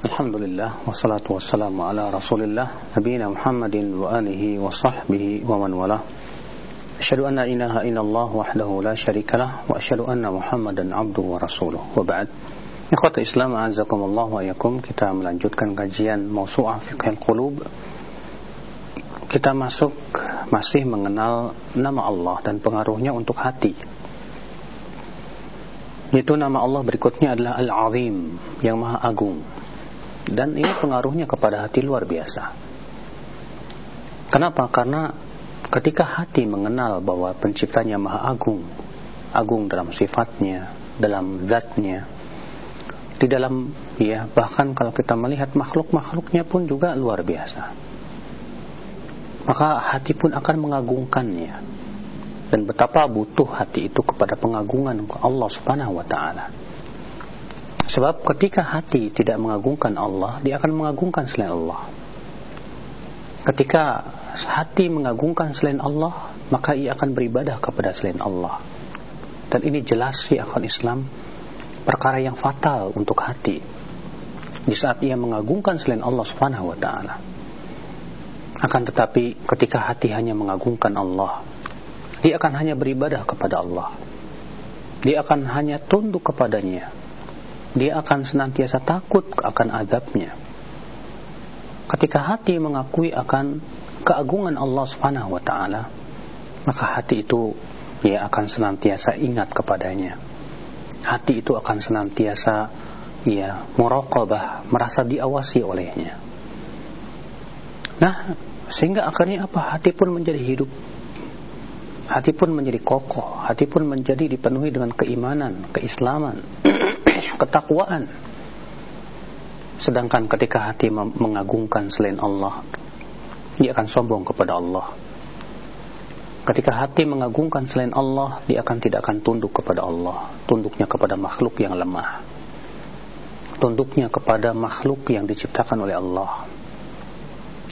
Alhamdulillah wassalatu wassalamu ala Rasulillah nabiyina Muhammadin wa alihi wa an la ilaha illallah wahdahu la syarika lah wa asyhadu anna Muhammadan abduhu wa rasuluh. Wa ba'd. Ikhwata Islam azakumullah wa yakum kita melanjutkan kajian Mausu'ah Fiqhul Qulub. Kita masuk masih mengenal nama Allah dan pengaruhnya untuk hati. Itu nama Allah berikutnya adalah Al-Azim, yang Maha Agung dan ini pengaruhnya kepada hati luar biasa. Kenapa? Karena ketika hati mengenal bahwa penciptanya maha agung, agung dalam sifatnya, dalam zatnya, di dalam ya bahkan kalau kita melihat makhluk-makhluknya pun juga luar biasa. Maka hati pun akan mengagungkannya. Dan betapa butuh hati itu kepada pengagungan Allah Subhanahu wa taala. Sebab ketika hati tidak mengagungkan Allah, dia akan mengagungkan selain Allah. Ketika hati mengagungkan selain Allah, maka ia akan beribadah kepada selain Allah. Dan ini jelas di akal Islam perkara yang fatal untuk hati. Di saat ia mengagungkan selain Allah Subhanahu wa taala. Akan tetapi ketika hati hanya mengagungkan Allah, dia akan hanya beribadah kepada Allah. Dia akan hanya tunduk kepadanya dia akan senantiasa takut akan azabnya. Ketika hati mengakui akan keagungan Allah Subhanahu wa taala, maka hati itu dia akan senantiasa ingat kepadanya. Hati itu akan senantiasa ya muraqabah, merasa diawasi olehnya. Nah, sehingga akhirnya apa? Hati pun menjadi hidup. Hati pun menjadi kokoh, hati pun menjadi dipenuhi dengan keimanan, keislaman. ketakwaan. Sedangkan ketika hati mengagungkan selain Allah, dia akan sombong kepada Allah. Ketika hati mengagungkan selain Allah, dia akan tidak akan tunduk kepada Allah, tunduknya kepada makhluk yang lemah. Tunduknya kepada makhluk yang diciptakan oleh Allah.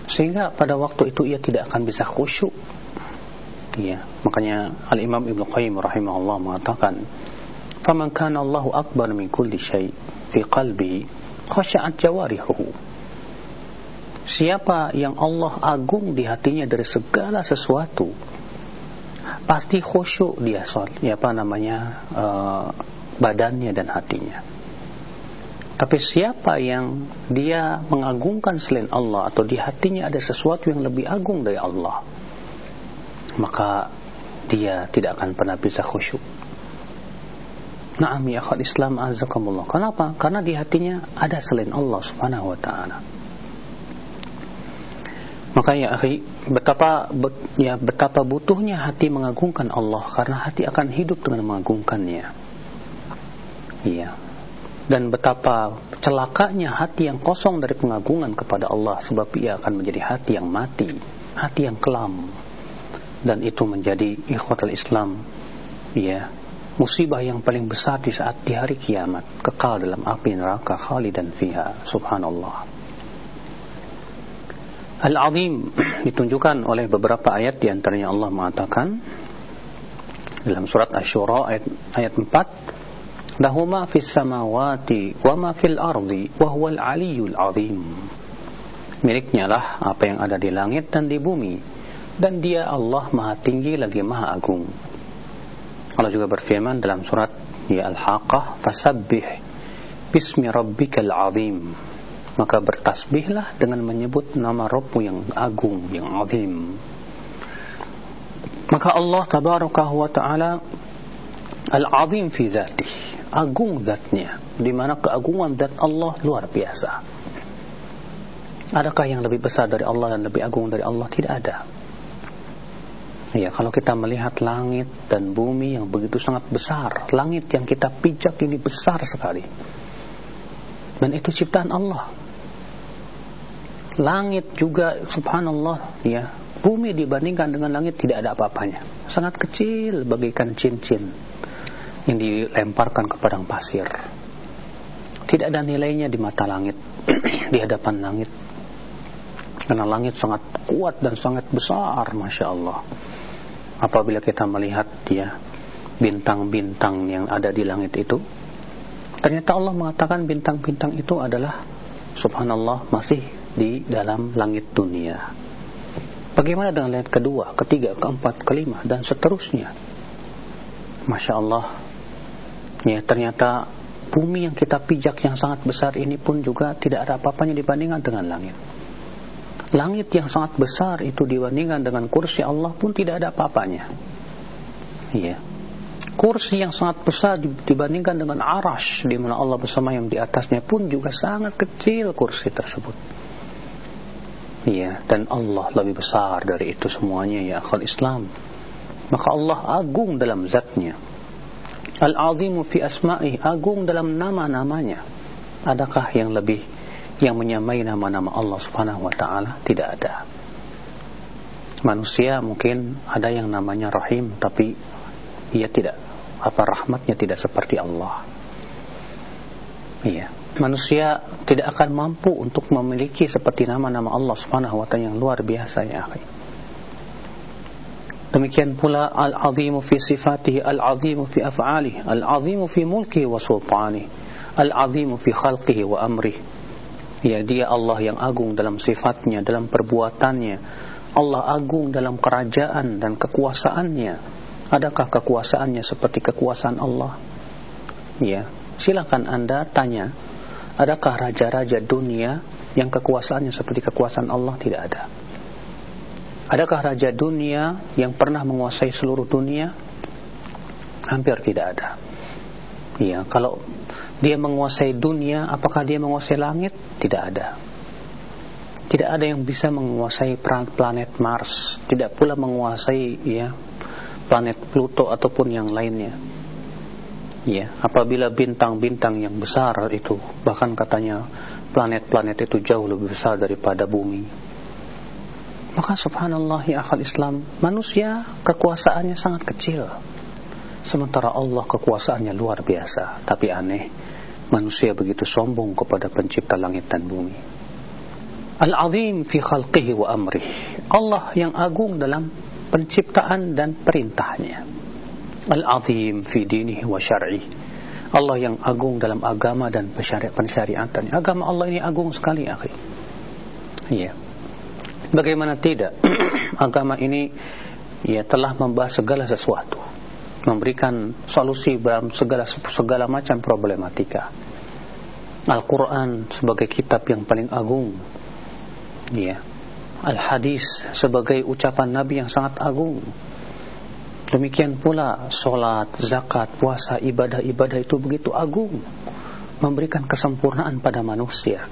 Sehingga pada waktu itu ia tidak akan bisa khusyuk. Ya, makanya Al-Imam Ibnu Qayyim rahimahullah mengatakan, faman kana Allahu akbar min kulli syai fi qalbi khashya'at jawarihu siapa yang Allah agung di hatinya dari segala sesuatu pasti khusyuk dia soal ya apa namanya uh, badannya dan hatinya. Tapi siapa yang dia mengagungkan selain Allah atau di hatinya ada sesuatu yang lebih agung dari Allah maka dia tidak akan pernah bisa khusyuk Naam ya akhal Islam azakumullah. Kenapa? Karena di hatinya ada selain Allah Subhanahu wa taala. Maka ya akhi, betapa ya betapa butuhnya hati mengagungkan Allah karena hati akan hidup dengan mengagungkannya. Iya. Dan betapa celakanya hati yang kosong dari pengagungan kepada Allah sebab ia akan menjadi hati yang mati, hati yang kelam. Dan itu menjadi ikhwatul Islam ya musibah yang paling besar di saat di hari kiamat kekal dalam api neraka khalidan fiha subhanallah. Al-Azim ditunjukkan oleh beberapa ayat di antaranya Allah mengatakan dalam surat Asy-Syura ayat ayat 4 lahu ma fis samawati wa ma fil ardi wa huwal aliyyul azim. Miliknya lah apa yang ada di langit dan di bumi dan dia Allah maha tinggi lagi maha agung Allah juga berfirman dalam surat ya Al-Haqqah fasabbih bismi rabbikal azim. Maka bertasbihlah dengan menyebut nama Rabbmu yang agung yang azim. Maka Allah tabaraka wa taala al-azim fi dzatih agung zatnya di mana keagungan zat Allah luar biasa. Adakah yang lebih besar dari Allah dan lebih agung dari Allah? Tidak ada Ya, kalau kita melihat langit dan bumi yang begitu sangat besar, langit yang kita pijak ini besar sekali. Dan itu ciptaan Allah. Langit juga subhanallah ya, bumi dibandingkan dengan langit tidak ada apa-apanya. Sangat kecil bagaikan cincin yang dilemparkan ke padang pasir. Tidak ada nilainya di mata langit, di hadapan langit. Karena langit sangat kuat dan sangat besar, Masya Allah apabila kita melihat ya bintang-bintang yang ada di langit itu ternyata Allah mengatakan bintang-bintang itu adalah subhanallah masih di dalam langit dunia. Bagaimana dengan langit kedua, ketiga, keempat, kelima, dan seterusnya? Masya Allah, ya ternyata bumi yang kita pijak yang sangat besar ini pun juga tidak ada apa-apanya dibandingkan dengan langit. Langit yang sangat besar itu dibandingkan dengan kursi Allah pun tidak ada apa-apanya. Iya. Kursi yang sangat besar dibandingkan dengan arash di mana Allah bersama yang di atasnya pun juga sangat kecil kursi tersebut. Iya, dan Allah lebih besar dari itu semuanya ya akhal Islam. Maka Allah agung dalam zatnya. Al-azimu fi asma'i, agung dalam nama-namanya. Adakah yang lebih yang menyamai nama-nama Allah Subhanahu wa taala? Tidak ada. Manusia mungkin ada yang namanya Rahim tapi ia tidak apa rahmatnya tidak seperti Allah. Iya manusia tidak akan mampu untuk memiliki seperti nama-nama Allah Subhanahu wa taala yang luar biasa ya. Demikian pula al-azimu fi sifatihi, al-azimu fi af'alihi, al-azimu fi mulkihi wa sultanihi, al-azimu fi khalqihi wa amrihi. Ya, dia Allah yang agung dalam sifatnya, dalam perbuatannya. Allah agung dalam kerajaan dan kekuasaannya. Adakah kekuasaannya seperti kekuasaan Allah? Ya, silakan Anda tanya Adakah raja-raja dunia yang kekuasaannya seperti kekuasaan Allah? Tidak ada. Adakah raja dunia yang pernah menguasai seluruh dunia? Hampir tidak ada. Iya, kalau dia menguasai dunia, apakah dia menguasai langit? Tidak ada. Tidak ada yang bisa menguasai planet Mars, tidak pula menguasai ya planet Pluto ataupun yang lainnya ya apabila bintang-bintang yang besar itu bahkan katanya planet-planet itu jauh lebih besar daripada bumi maka subhanallah ya akal Islam manusia kekuasaannya sangat kecil sementara Allah kekuasaannya luar biasa tapi aneh manusia begitu sombong kepada pencipta langit dan bumi Al-azim fi khalqihi wa amrih Allah yang agung dalam penciptaan dan perintahnya Al-Azim fi dinihi wa syar'i. Allah yang agung dalam agama dan pensyariatan. Agama Allah ini agung sekali, akhi. Iya. Bagaimana tidak? agama ini ya telah membahas segala sesuatu, memberikan solusi dalam segala segala macam problematika. Al-Quran sebagai kitab yang paling agung, ya. Al-Hadis sebagai ucapan Nabi yang sangat agung, Demikian pula solat, zakat, puasa, ibadah-ibadah itu begitu agung. Memberikan kesempurnaan pada manusia.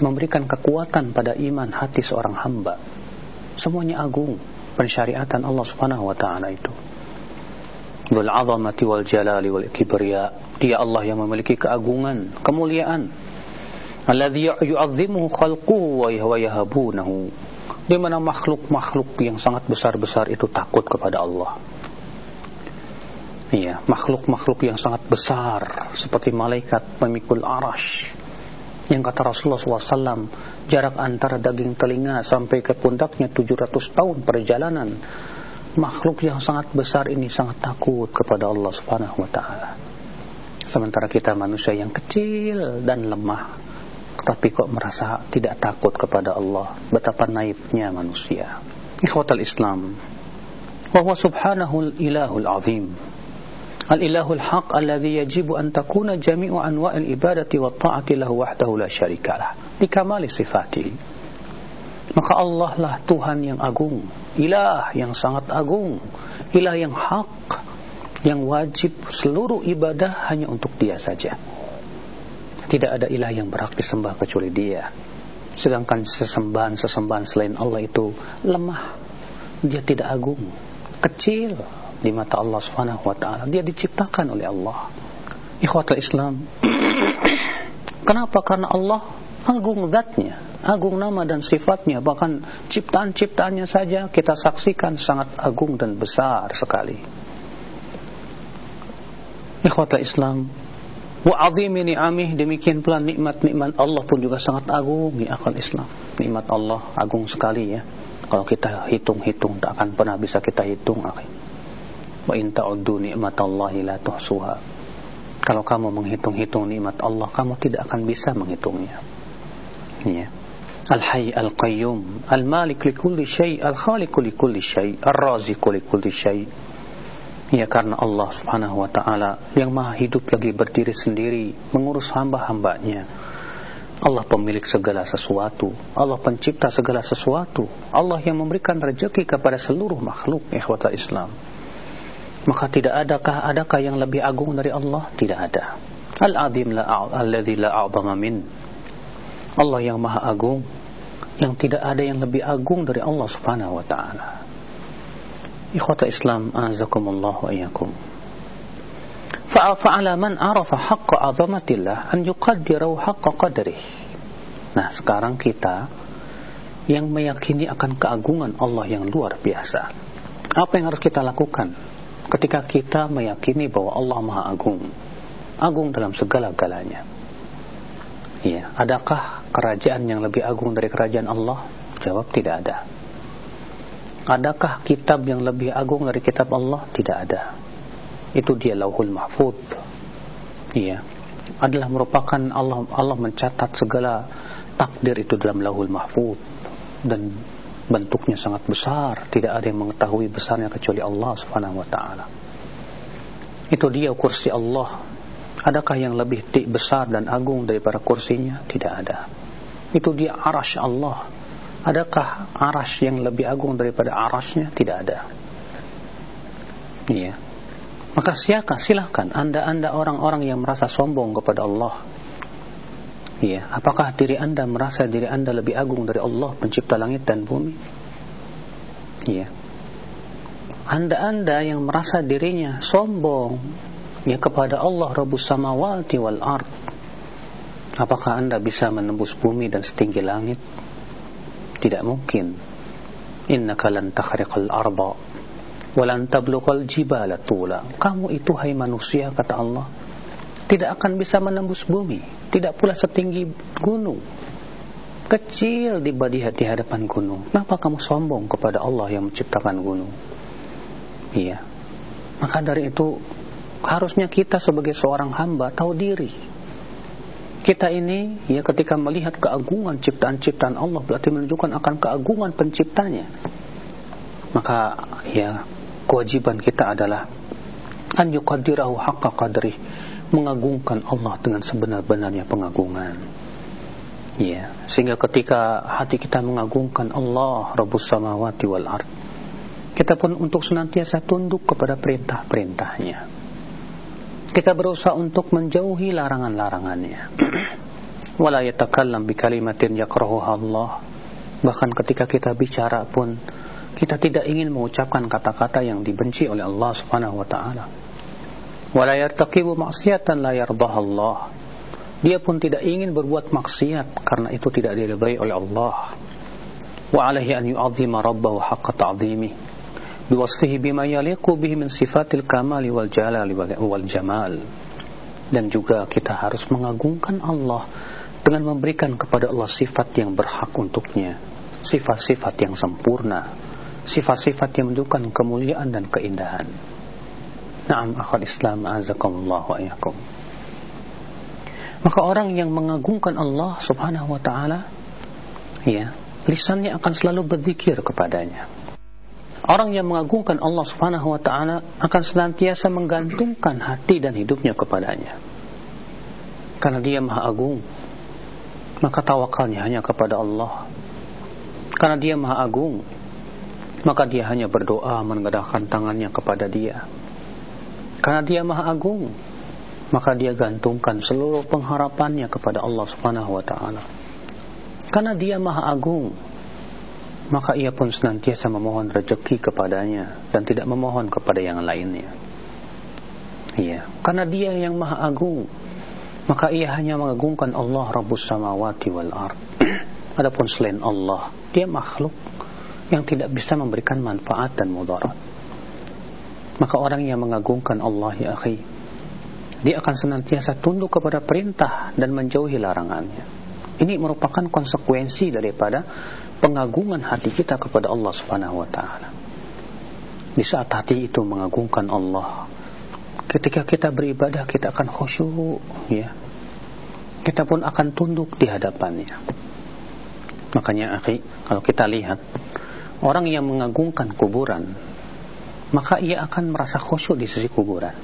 Memberikan kekuatan pada iman hati seorang hamba. Semuanya agung. Pensyariatan Allah subhanahu wa ta'ala itu. Dhul azamati wal jalali wal kibriya. Dia Allah yang memiliki keagungan, kemuliaan. Alladhi yu'azzimuhu khalquhu wa yahabunahu. Di mana makhluk-makhluk yang sangat besar-besar itu takut kepada Allah Iya, makhluk-makhluk yang sangat besar seperti malaikat memikul arash. Yang kata Rasulullah SAW, jarak antara daging telinga sampai ke pundaknya 700 tahun perjalanan Makhluk yang sangat besar ini sangat takut kepada Allah Subhanahu wa taala. Sementara kita manusia yang kecil dan lemah, tapi kok merasa tidak takut kepada Allah. Betapa naifnya manusia. Ikhwatal Islam. Wa huwa subhanahu ilahul azim. الإله الحق الذي يجب أن تكون جميع أنواع الإبادة والطاعة له وحده لا شريك له لكمال صفاته maka Allah lah Tuhan yang agung ilah yang sangat agung ilah yang hak yang wajib seluruh ibadah hanya untuk dia saja tidak ada ilah yang berhak disembah kecuali dia sedangkan sesembahan-sesembahan selain Allah itu lemah dia tidak agung kecil di mata Allah Subhanahu wa taala. Dia diciptakan oleh Allah. Ikhwatul Islam. Kenapa? Karena Allah agung zatnya, agung nama dan sifatnya, bahkan ciptaan-ciptaannya saja kita saksikan sangat agung dan besar sekali. Ikhwatul Islam, wa azimi ni'amih demikian pula nikmat-nikmat Allah pun juga sangat agung di akal Islam. Nikmat Allah agung sekali ya. Kalau kita hitung-hitung tak akan pernah bisa kita hitung akhir. Wa in ta'uddu ni'matallahi la tuhsuha. Kalau kamu menghitung-hitung nikmat Allah, kamu tidak akan bisa menghitungnya. Ya. Al-Hayy Al-Qayyum. Al-Malik Al-Khaliq likulli syai Ar-Raziq likulli syai Ya karena Allah subhanahu wa ta'ala Yang maha hidup lagi berdiri sendiri Mengurus hamba-hambanya. Allah pemilik segala sesuatu. Allah pencipta segala sesuatu. Allah yang memberikan rezeki kepada seluruh makhluk Ikhwata Islam. Maka tidak adakah adakah yang lebih agung dari Allah? Tidak ada. Al-Azim la a'zama min Allah yang maha agung yang tidak ada yang lebih agung dari Allah subhanahu wa ta'ala. Ikhwata islam azakumullah wa iyakum fa'ala man arafa haqqa azamatillah an yuqaddirahu haqqa qadrih. Nah sekarang kita yang meyakini akan keagungan Allah yang luar biasa. Apa yang harus kita lakukan ketika kita meyakini bahwa Allah maha agung? Agung dalam segala-galanya Ya, adakah kerajaan yang lebih agung dari kerajaan Allah? Jawab tidak ada. Adakah kitab yang lebih agung dari kitab Allah? Tidak ada. Itu dia Lauhul Mahfuz. Iya. Adalah merupakan Allah Allah mencatat segala takdir itu dalam Lauhul Mahfuz dan bentuknya sangat besar, tidak ada yang mengetahui besarnya kecuali Allah Subhanahu wa taala. Itu dia kursi Allah Adakah yang lebih besar dan agung daripada kursinya? Tidak ada. Itu dia arash Allah. Adakah arash yang lebih agung daripada arashnya? Tidak ada. Iya. Maka silakan, silakan anda-anda orang-orang yang merasa sombong kepada Allah. Iya. Apakah diri anda merasa diri anda lebih agung dari Allah pencipta langit dan bumi? Iya. Anda-anda yang merasa dirinya sombong ya kepada Allah Rabbus samawati wal ard. Apakah anda bisa menembus bumi dan setinggi langit? Tidak mungkin. Innaka lan takhriqal arda walan jibala tula. Kamu itu hai manusia kata Allah tidak akan bisa menembus bumi. Tidak pula setinggi gunung. Kecil di di hadapan gunung. Kenapa kamu sombong kepada Allah yang menciptakan gunung? Iya. Maka dari itu harusnya kita sebagai seorang hamba tahu diri. Kita ini ya ketika melihat keagungan ciptaan-ciptaan Allah berarti menunjukkan akan keagungan penciptanya. Maka ya kewajiban kita adalah an yuqaddirahu haqqa qadri, mengagungkan Allah dengan sebenar-benarnya pengagungan. Ya, sehingga ketika hati kita mengagungkan Allah Rabbus samawati wal ard, kita pun untuk senantiasa tunduk kepada perintah-perintahnya kita berusaha untuk menjauhi larangan-larangannya. Wala yatakallam bi kalimatin yakrahuha Allah. Bahkan ketika kita bicara pun kita tidak ingin mengucapkan kata-kata yang dibenci oleh Allah Subhanahu wa taala. Wala yartaqibu ma'siyatan la yardaha Allah. Dia pun tidak ingin berbuat maksiat karena itu tidak diridhai oleh Allah. Wa alaihi an yu'azzima rabbahu haqqa ta'zimihi biwasfihi bima yaliqu bihi min sifatil kamali wal jalali wal jamal. Dan juga kita harus mengagungkan Allah dengan memberikan kepada Allah sifat yang berhak untuknya. Sifat-sifat yang sempurna. Sifat-sifat yang menunjukkan kemuliaan dan keindahan. Naam akhal Islam azakumullah wa ayakum maka orang yang mengagungkan Allah subhanahu wa ta'ala ya lisannya akan selalu berzikir kepadanya Orang yang mengagungkan Allah Subhanahu wa taala akan senantiasa menggantungkan hati dan hidupnya kepadanya. Karena Dia Maha Agung, maka tawakalnya hanya kepada Allah. Karena Dia Maha Agung, maka dia hanya berdoa mengedahkan tangannya kepada Dia. Karena Dia Maha Agung, maka dia gantungkan seluruh pengharapannya kepada Allah Subhanahu wa taala. Karena Dia Maha Agung, maka ia pun senantiasa memohon rezeki kepadanya dan tidak memohon kepada yang lainnya. Iya, karena dia yang maha agung, maka ia hanya mengagungkan Allah Rabbus Samawati wal Ard. Adapun selain Allah, dia makhluk yang tidak bisa memberikan manfaat dan mudarat. Maka orang yang mengagungkan Allah ya akhi, dia akan senantiasa tunduk kepada perintah dan menjauhi larangannya. Ini merupakan konsekuensi daripada pengagungan hati kita kepada Allah Subhanahu wa taala. Di saat hati itu mengagungkan Allah, ketika kita beribadah kita akan khusyuk ya. Kita pun akan tunduk di hadapannya. Makanya akhi, kalau kita lihat orang yang mengagungkan kuburan, maka ia akan merasa khusyuk di sisi kuburan.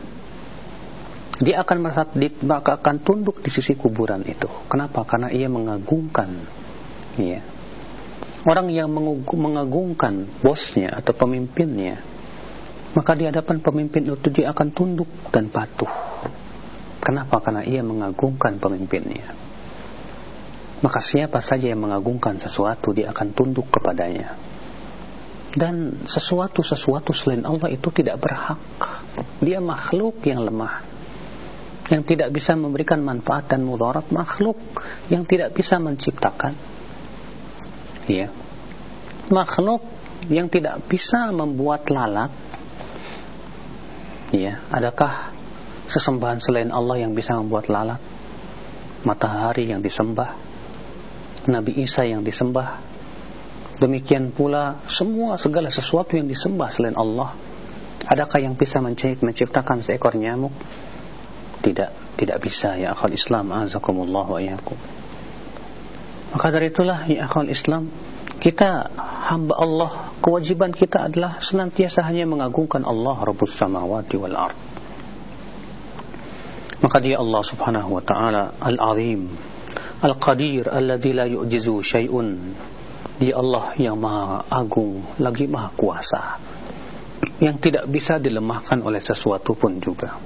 Dia akan merasa maka akan tunduk di sisi kuburan itu. Kenapa? Karena ia mengagungkan ya. Orang yang mengagungkan bosnya atau pemimpinnya, maka di hadapan pemimpin itu dia akan tunduk dan patuh. Kenapa? Karena ia mengagungkan pemimpinnya. Maka siapa saja yang mengagungkan sesuatu, dia akan tunduk kepadanya. Dan sesuatu-sesuatu selain Allah itu tidak berhak. Dia makhluk yang lemah. Yang tidak bisa memberikan manfaat dan mudarat. Makhluk yang tidak bisa menciptakan. Ya. Makhluk yang tidak bisa membuat lalat. Ya. Adakah sesembahan selain Allah yang bisa membuat lalat? Matahari yang disembah. Nabi Isa yang disembah Demikian pula semua segala sesuatu yang disembah selain Allah. Adakah yang bisa menciptakan seekor nyamuk? Tidak, tidak bisa ya akhal Islam azakumullah wa iyyakum. Maka dari itulah ya akhal Islam, kita hamba Allah, kewajiban kita adalah senantiasa hanya mengagungkan Allah Rabbus samawati wal ard. Maka dia Allah Subhanahu wa taala Al-Azim, Al-Qadir alladzi la yu'jizu syai'un dia Allah yang maha agung lagi maha kuasa yang tidak bisa dilemahkan oleh sesuatu pun juga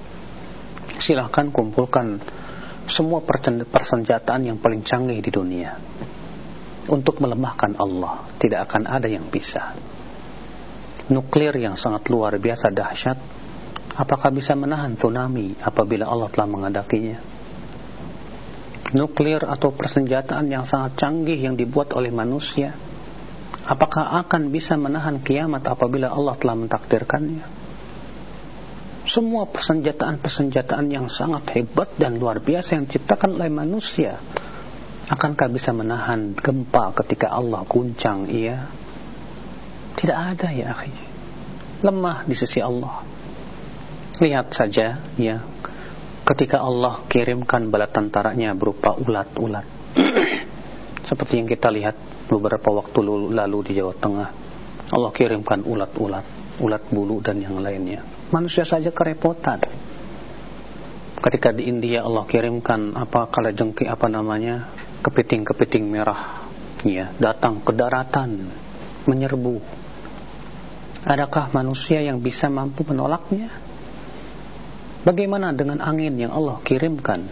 silahkan kumpulkan semua persenjataan yang paling canggih di dunia. Untuk melemahkan Allah tidak akan ada yang bisa. Nuklir yang sangat luar biasa dahsyat apakah bisa menahan tsunami apabila Allah telah mengandakinya nuklir atau persenjataan yang sangat canggih yang dibuat oleh manusia apakah akan bisa menahan kiamat apabila Allah telah mentakdirkannya semua persenjataan-persenjataan yang sangat hebat dan luar biasa yang diciptakan oleh manusia akankah bisa menahan gempa ketika Allah guncang ia tidak ada ya akhi. Lemah di sisi Allah. Lihat saja ya ketika Allah kirimkan bala tentaranya berupa ulat-ulat. Seperti yang kita lihat beberapa waktu lalu di Jawa Tengah Allah kirimkan ulat-ulat ulat bulu dan yang lainnya manusia saja kerepotan ketika di India Allah kirimkan apa kala jengki apa namanya kepiting-kepiting merah ya datang ke daratan menyerbu adakah manusia yang bisa mampu menolaknya Bagaimana dengan angin yang Allah kirimkan?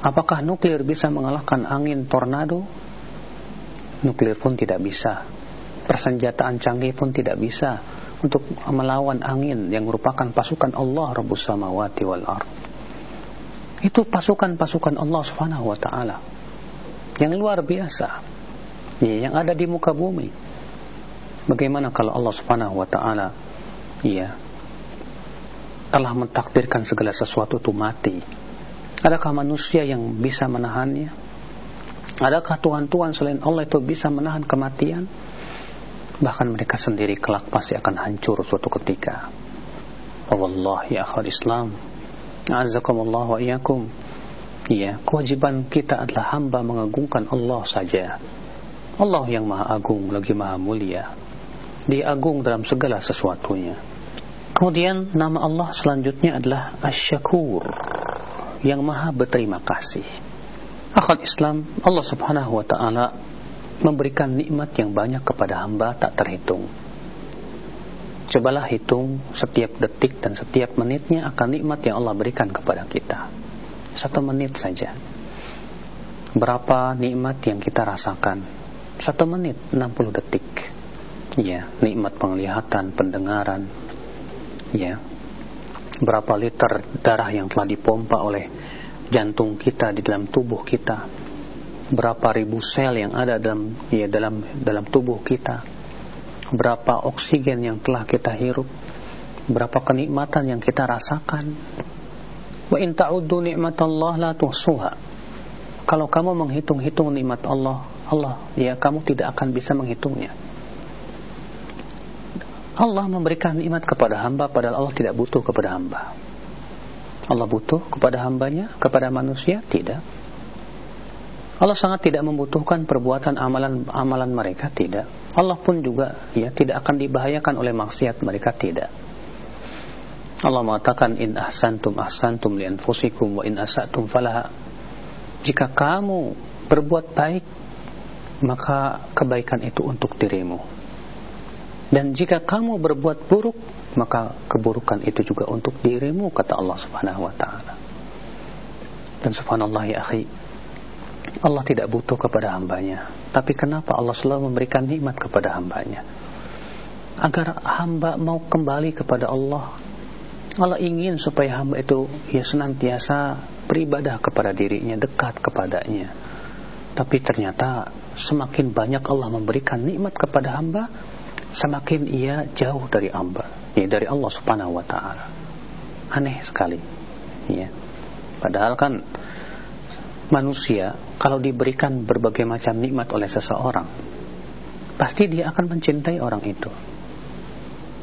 Apakah nuklir bisa mengalahkan angin tornado? Nuklir pun tidak bisa. Persenjataan canggih pun tidak bisa untuk melawan angin yang merupakan pasukan Allah Rabbus samawati wal ard. Itu pasukan-pasukan Allah Subhanahu wa taala yang luar biasa. Ya, yang ada di muka bumi. Bagaimana kalau Allah Subhanahu wa taala ya telah mentakdirkan segala sesuatu itu mati. Adakah manusia yang bisa menahannya? Adakah Tuhan-Tuhan selain Allah itu bisa menahan kematian? Bahkan mereka sendiri kelak pasti akan hancur suatu ketika. Allah ya akhal Islam. Azakumullah wa iyakum. Iya, kewajiban kita adalah hamba mengagungkan Allah saja. Allah yang maha agung lagi maha mulia. Dia agung dalam segala sesuatunya. Kemudian nama Allah selanjutnya adalah Asy-Syakur yang maha berterima kasih. Akal Islam, Allah Subhanahu wa taala memberikan nikmat yang banyak kepada hamba tak terhitung. Cobalah hitung setiap detik dan setiap menitnya akan nikmat yang Allah berikan kepada kita. Satu menit saja. Berapa nikmat yang kita rasakan? Satu menit, 60 detik. Ya, nikmat penglihatan, pendengaran, ya berapa liter darah yang telah dipompa oleh jantung kita di dalam tubuh kita berapa ribu sel yang ada dalam ya dalam dalam tubuh kita berapa oksigen yang telah kita hirup berapa kenikmatan yang kita rasakan wa in ta'uddu ni'matallah la tuhsuha kalau kamu menghitung-hitung nikmat Allah Allah ya kamu tidak akan bisa menghitungnya Allah memberikan nikmat kepada hamba padahal Allah tidak butuh kepada hamba. Allah butuh kepada hambanya, kepada manusia? Tidak. Allah sangat tidak membutuhkan perbuatan amalan-amalan mereka tidak. Allah pun juga ya tidak akan dibahayakan oleh maksiat mereka tidak. Allah mengatakan in ahsantum ahsantum li anfusikum wa in asatum falaha. Jika kamu berbuat baik maka kebaikan itu untuk dirimu. Dan jika kamu berbuat buruk maka keburukan itu juga untuk dirimu kata Allah Subhanahu wa taala. Dan subhanallah ya akhi, Allah tidak butuh kepada hambanya Tapi kenapa Allah selalu memberikan nikmat kepada hambanya Agar hamba mau kembali kepada Allah Allah ingin supaya hamba itu ya senantiasa beribadah kepada dirinya, dekat kepadanya. Tapi ternyata semakin banyak Allah memberikan nikmat kepada hamba, semakin ia jauh dari hamba, ya dari Allah Subhanahu wa taala. Aneh sekali. Ya. Padahal kan manusia kalau diberikan berbagai macam nikmat oleh seseorang pasti dia akan mencintai orang itu.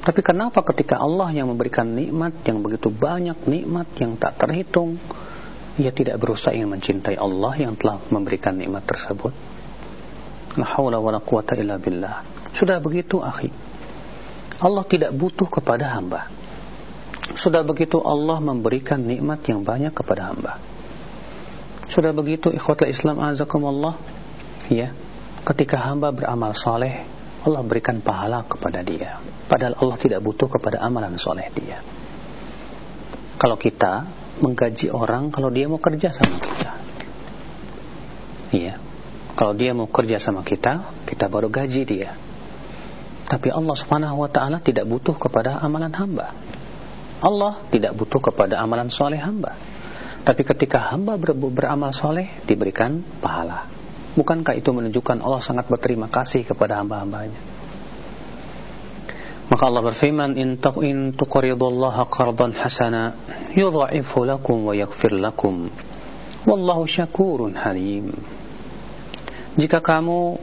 Tapi kenapa ketika Allah yang memberikan nikmat yang begitu banyak nikmat yang tak terhitung ia tidak berusaha ingin mencintai Allah yang telah memberikan nikmat tersebut? La haula wala quwata illa billah. Sudah begitu akhi. Allah tidak butuh kepada hamba. Sudah begitu Allah memberikan nikmat yang banyak kepada hamba sudah begitu ikhwatul Islam azakumullah. Ya. Ketika hamba beramal soleh Allah berikan pahala kepada dia. Padahal Allah tidak butuh kepada amalan soleh dia. Kalau kita menggaji orang Kalau dia mau kerja sama kita. Iya. Kalau dia mau kerja sama kita Kita baru gaji dia. Tapi Allah subhanahu wa ta'ala tidak butuh kepada amalan hamba. Allah tidak butuh kepada amalan soleh hamba tapi ketika hamba ber beramal soleh diberikan pahala. Bukankah itu menunjukkan Allah sangat berterima kasih kepada hamba-hambanya? Maka Allah berfirman, "In in tuqridullaha qardan hasana, yudha'ifu lakum wa yaghfir lakum. Wallahu syakurun halim." Jika kamu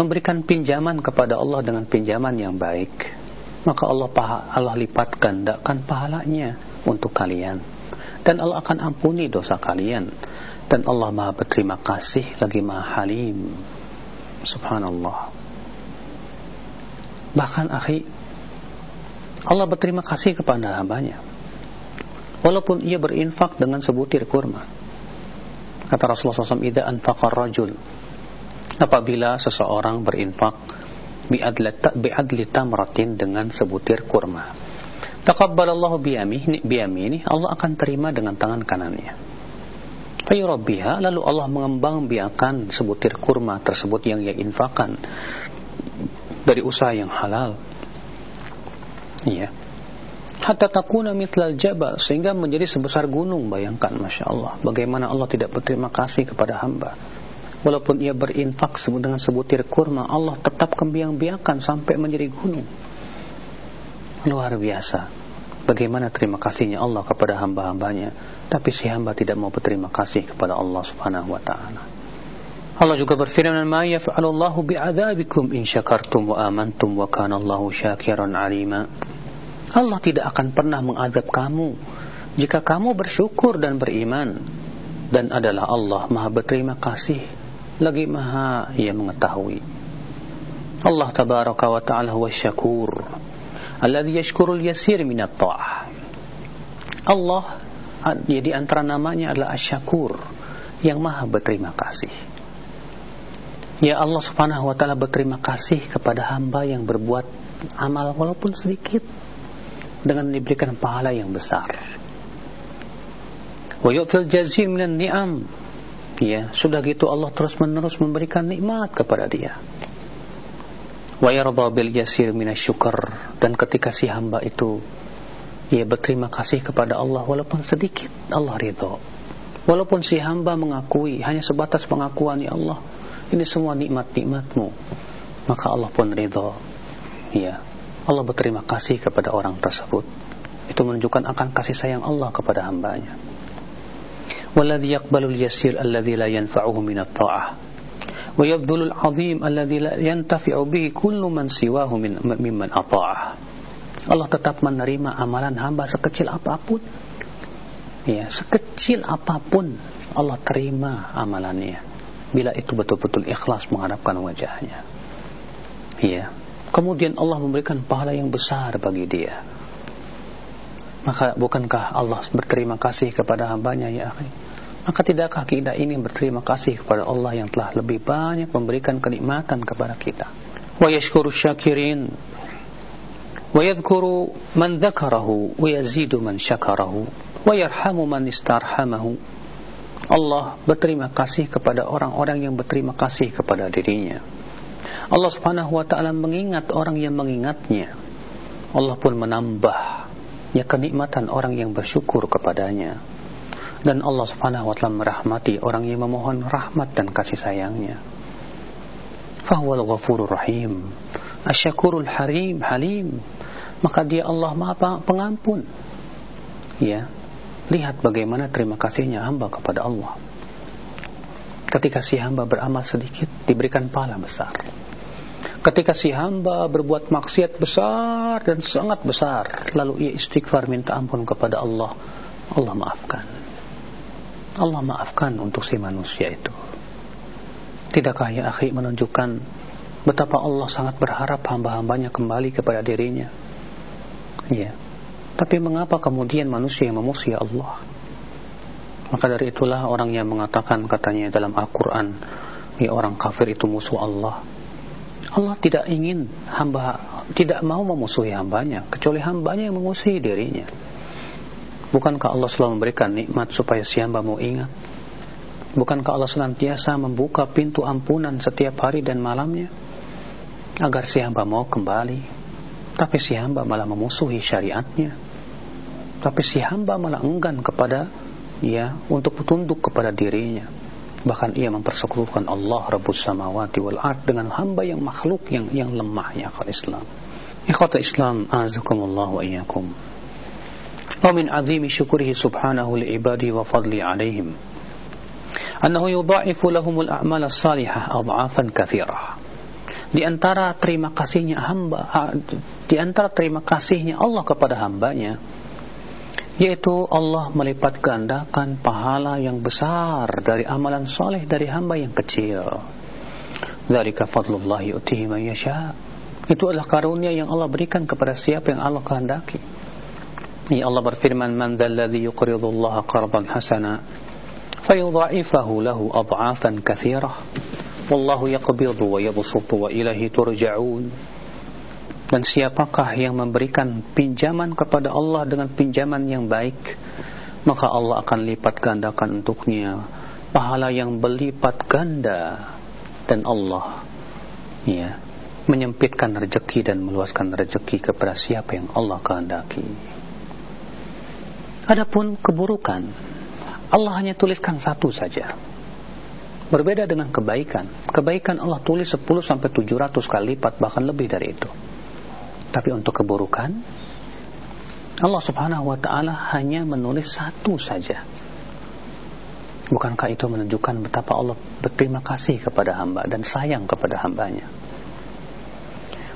memberikan pinjaman kepada Allah dengan pinjaman yang baik, maka Allah Allah lipat gandakan pahalanya untuk kalian dan Allah akan ampuni dosa kalian. Dan Allah Maha berterima kasih lagi Maha Halim. Subhanallah. Bahkan akhi Allah berterima kasih kepada hambanya. Walaupun ia berinfak dengan sebutir kurma. Kata Rasulullah SAW idza anfaqar rajul. Apabila seseorang berinfak biadli tamratin dengan sebutir kurma Taqabbalallahu biyamini, biyamini Allah akan terima dengan tangan kanannya. Fayurabbiha lalu Allah mengembang biakan sebutir kurma tersebut yang ia infakkan dari usaha yang halal. Iya. Hatta takuna mithlal jabal sehingga menjadi sebesar gunung bayangkan Masya Allah bagaimana Allah tidak berterima kasih kepada hamba walaupun ia berinfak dengan sebutir kurma Allah tetap kembiang biakan sampai menjadi gunung luar biasa bagaimana terima kasihnya Allah kepada hamba-hambanya? Tapi si hamba tidak mau berterima kasih kepada Allah subhanahu wa ta'ala. Allah juga berfirman ma yaf'alullahu bi'adzabikum in syakartum wa amantum wa kana Allahu syakiran alima. Allah tidak akan pernah mengadab kamu jika kamu bersyukur dan beriman. Dan adalah Allah maha berterima kasih lagi maha ia mengetahui. Allah tabaraka wa ta'ala huwa syakur alladhi yashkurul yasir minat ta'ah Allah ya di antara namanya adalah asyakur yang maha berterima kasih. Ya Allah subhanahu wa ta'ala berterima kasih kepada hamba yang berbuat amal walaupun sedikit dengan diberikan pahala yang besar. Wa yu'til jazir minan ni'am. Ya sudah gitu Allah terus menerus memberikan nikmat kepada dia wa yarda bil yasir minasyukr dan ketika si hamba itu ia berterima kasih kepada Allah walaupun sedikit Allah ridha. Walaupun si hamba mengakui hanya sebatas pengakuan ya Allah ini semua nikmat-nikmatmu maka Allah pun ridha. Ya Allah berterima kasih kepada orang tersebut. Itu menunjukkan akan kasih sayang Allah kepada hambanya. Walladhi yaqbalul yasir alladhi la yanfa'uhu minat ta'ah wa yabdhulul azim alladhi la yantafi'u bihi kullu man siwahu min mimman Allah tetap menerima amalan hamba sekecil apa pun. Ya sekecil apa pun Allah terima amalannya. Bila itu betul-betul ikhlas mengharapkan wajahnya. Ya. Kemudian Allah memberikan pahala yang besar bagi dia. Maka bukankah Allah berterima kasih kepada hambanya ya akhi? Maka tidakkah kita ini berterima kasih kepada Allah yang telah lebih banyak memberikan kenikmatan kepada kita? Wa yashkuru syakirin wa yadhkuru man dzakarahu wa yazidu man syakarahu wa yarhamu man istarhamahu. Allah berterima kasih kepada orang-orang yang berterima kasih kepada dirinya Allah Subhanahu wa taala mengingat orang yang mengingatnya. Allah pun menambah ya kenikmatan orang yang bersyukur kepadanya. Dan Allah Subhanahu wa taala merahmati orang yang memohon rahmat dan kasih sayangnya. Fahuwal ghafurur rahim. Asyakurul harim halim. Maka dia Allah Maha Pengampun. Ya. Lihat bagaimana terima kasihnya hamba kepada Allah. Ketika si hamba beramal sedikit diberikan pahala besar ketika si hamba berbuat maksiat besar dan sangat besar lalu ia istighfar minta ampun kepada Allah Allah maafkan Allah maafkan untuk si manusia itu. Tidakkah ya akhi menunjukkan betapa Allah sangat berharap hamba-hambanya kembali kepada dirinya? Ya. Tapi mengapa kemudian manusia yang memusuhi Allah? Maka dari itulah orang yang mengatakan katanya dalam Al-Quran ya orang kafir itu musuh Allah. Allah tidak ingin hamba tidak mau memusuhi hambanya kecuali hambanya yang memusuhi dirinya bukankah Allah selalu memberikan nikmat supaya si hamba mau ingat? Bukankah Allah senantiasa membuka pintu ampunan setiap hari dan malamnya? Agar si hamba mau kembali. Tapi si hamba malah memusuhi syariatnya. Tapi si hamba malah enggan kepada ya untuk tunduk kepada dirinya. Bahkan ia mempersekutukan Allah Rabbus samawati wal ard dengan hamba yang makhluk yang yang lemah ya akal Islam. Ikhwata Islam azakumullah wa iyyakum wa min azimi syukrihi subhanahu li ibadi wa fadli alaihim annahu yudha'ifu lahumul a'mal as-salihah adhafan katsirah di antara terima kasihnya hamba di antara terima kasihnya Allah kepada hambanya yaitu Allah melipat gandakan pahala yang besar dari amalan soleh dari hamba yang kecil. Dzalika fadlullah yu'tihi man yasha. Itu adalah karunia yang Allah berikan kepada siapa yang Allah kehendaki. Ya Allah berfirman, "Man dzalladzi yuqridu Allah qardan hasana fayudha'ifahu lahu adha'afan katsirah." Wallahu yaqbidu wa yabsutu wa ilaihi turja'un. Dan siapakah yang memberikan pinjaman kepada Allah dengan pinjaman yang baik Maka Allah akan lipat gandakan untuknya Pahala yang berlipat ganda Dan Allah ya, Menyempitkan rezeki dan meluaskan rezeki kepada siapa yang Allah kehendaki Adapun keburukan Allah hanya tuliskan satu saja. Berbeda dengan kebaikan. Kebaikan Allah tulis 10 sampai 700 kali lipat bahkan lebih dari itu. Tapi untuk keburukan Allah subhanahu wa ta'ala hanya menulis satu saja. Bukankah itu menunjukkan betapa Allah berterima kasih kepada hamba dan sayang kepada hambanya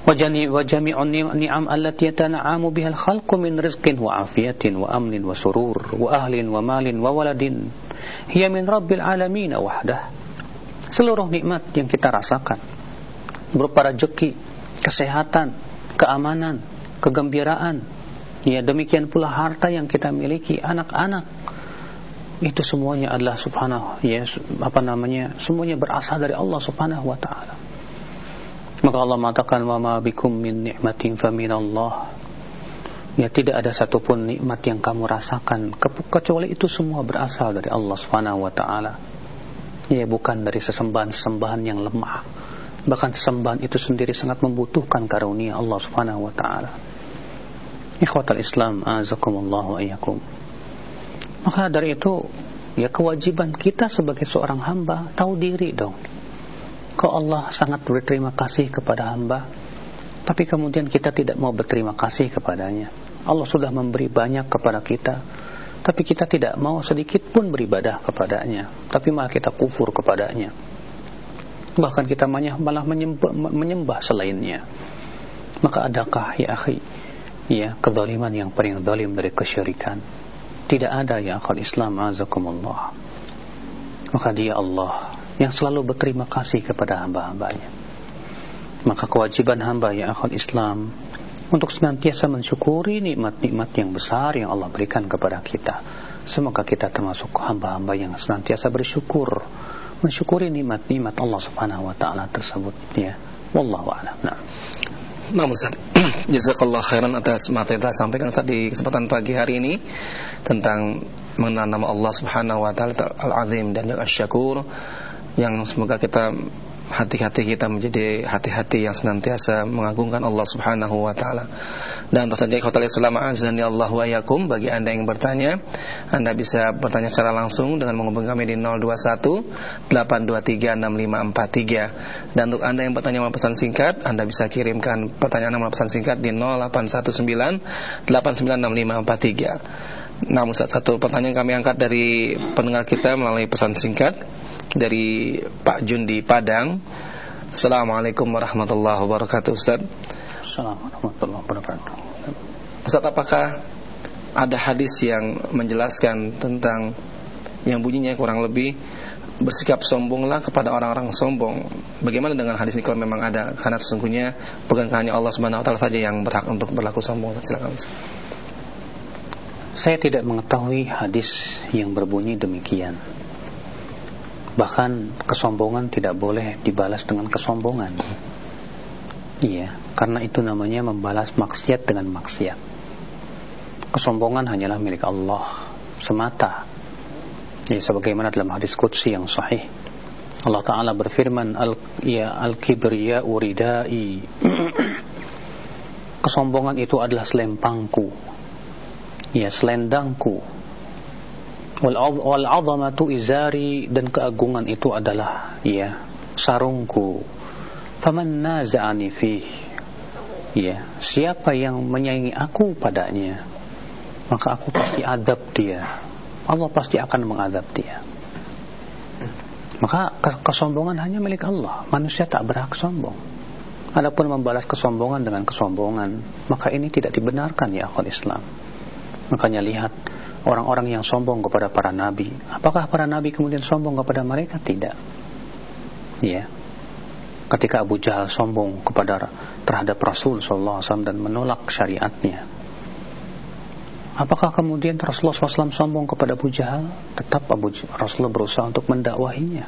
وجميع النعم التي يتنعم بها الخلق من رزق وعافية وأمن وسرور وأهل ومال وولد هي من رب العالمين وحده seluruh nikmat yang kita rasakan berupa rezeki, kesehatan, keamanan, kegembiraan. Ya, demikian pula harta yang kita miliki, anak-anak. Itu semuanya adalah subhanahu ya apa namanya? Semuanya berasal dari Allah Subhanahu wa taala. Maka Allah mengatakan wa ma bikum min ni'matin fa Allah. Ya tidak ada satupun nikmat yang kamu rasakan kecuali itu semua berasal dari Allah Subhanahu wa taala. Ya bukan dari sesembahan-sesembahan yang lemah Bahkan sesembahan itu sendiri sangat membutuhkan karunia Allah Subhanahu wa taala. Ikhwatal Islam, azakumullah wa iyyakum. Maka dari itu, ya kewajiban kita sebagai seorang hamba tahu diri dong. Kok Allah sangat berterima kasih kepada hamba, tapi kemudian kita tidak mau berterima kasih kepadanya. Allah sudah memberi banyak kepada kita, tapi kita tidak mau sedikit pun beribadah kepadanya, tapi malah kita kufur kepadanya. Bahkan kita malah menyembah, menyembah selainnya. Maka adakah ya akhi ya kezaliman yang paling zalim dari kesyirikan? Tidak ada ya akal Islam azakumullah. Maka dia Allah yang selalu berterima kasih kepada hamba-hambanya. Maka kewajiban hamba yang akan Islam untuk senantiasa mensyukuri nikmat-nikmat yang besar yang Allah berikan kepada kita. Semoga kita termasuk hamba-hamba yang senantiasa bersyukur, mensyukuri nikmat-nikmat Allah Subhanahu wa taala tersebut ya. Wallahu a'lam. Nah. Nah, Ustaz. Jazakallah khairan atas materi yang sampaikan Ustaz di kesempatan pagi hari ini tentang mengenal nama Allah Subhanahu wa taala Al-Azim dan Al-Syakur yang semoga kita hati-hati kita menjadi hati-hati yang senantiasa mengagungkan Allah Subhanahu wa taala. Dan tentu saja ikhwatal Islam azani Allah wa yakum bagi Anda yang bertanya, Anda bisa bertanya secara langsung dengan menghubungi kami di 021 823 6543. Dan untuk Anda yang bertanya melalui pesan singkat, Anda bisa kirimkan pertanyaan melalui pesan singkat di 0819 896543. Nah, Ustaz, satu pertanyaan kami angkat dari pendengar kita melalui pesan singkat dari Pak Jundi Padang. Assalamualaikum warahmatullahi wabarakatuh Ustaz. Assalamualaikum warahmatullahi wabarakatuh. Ustaz, apakah ada hadis yang menjelaskan tentang yang bunyinya kurang lebih bersikap sombonglah kepada orang-orang sombong. Bagaimana dengan hadis ini kalau memang ada? Karena sesungguhnya bukan hanya Allah Subhanahu wa taala saja yang berhak untuk berlaku sombong. Silakan. Saya tidak mengetahui hadis yang berbunyi demikian. Bahkan kesombongan tidak boleh dibalas dengan kesombongan. Iya, karena itu namanya membalas maksiat dengan maksiat. Kesombongan hanyalah milik Allah semata. Ya, sebagaimana dalam hadis qudsi yang sahih. Allah Ta'ala berfirman, Al, ya, Al-kibriya uridai. Kesombongan itu adalah selempangku. Ya, selendangku wal azamatu izari dan keagungan itu adalah ya sarungku. Faman naza'ani fi ya siapa yang menyaingi aku padanya maka aku pasti adab dia. Allah pasti akan mengadab dia. Maka kesombongan hanya milik Allah. Manusia tak berhak sombong. Adapun membalas kesombongan dengan kesombongan maka ini tidak dibenarkan ya akal Islam. Makanya lihat orang-orang yang sombong kepada para nabi. Apakah para nabi kemudian sombong kepada mereka? Tidak. Ya. Ketika Abu Jahal sombong kepada terhadap Rasul sallallahu alaihi wasallam dan menolak syariatnya. Apakah kemudian Rasulullah SAW sombong kepada Abu Jahal? Tetap Abu Rasulullah berusaha untuk mendakwahinya.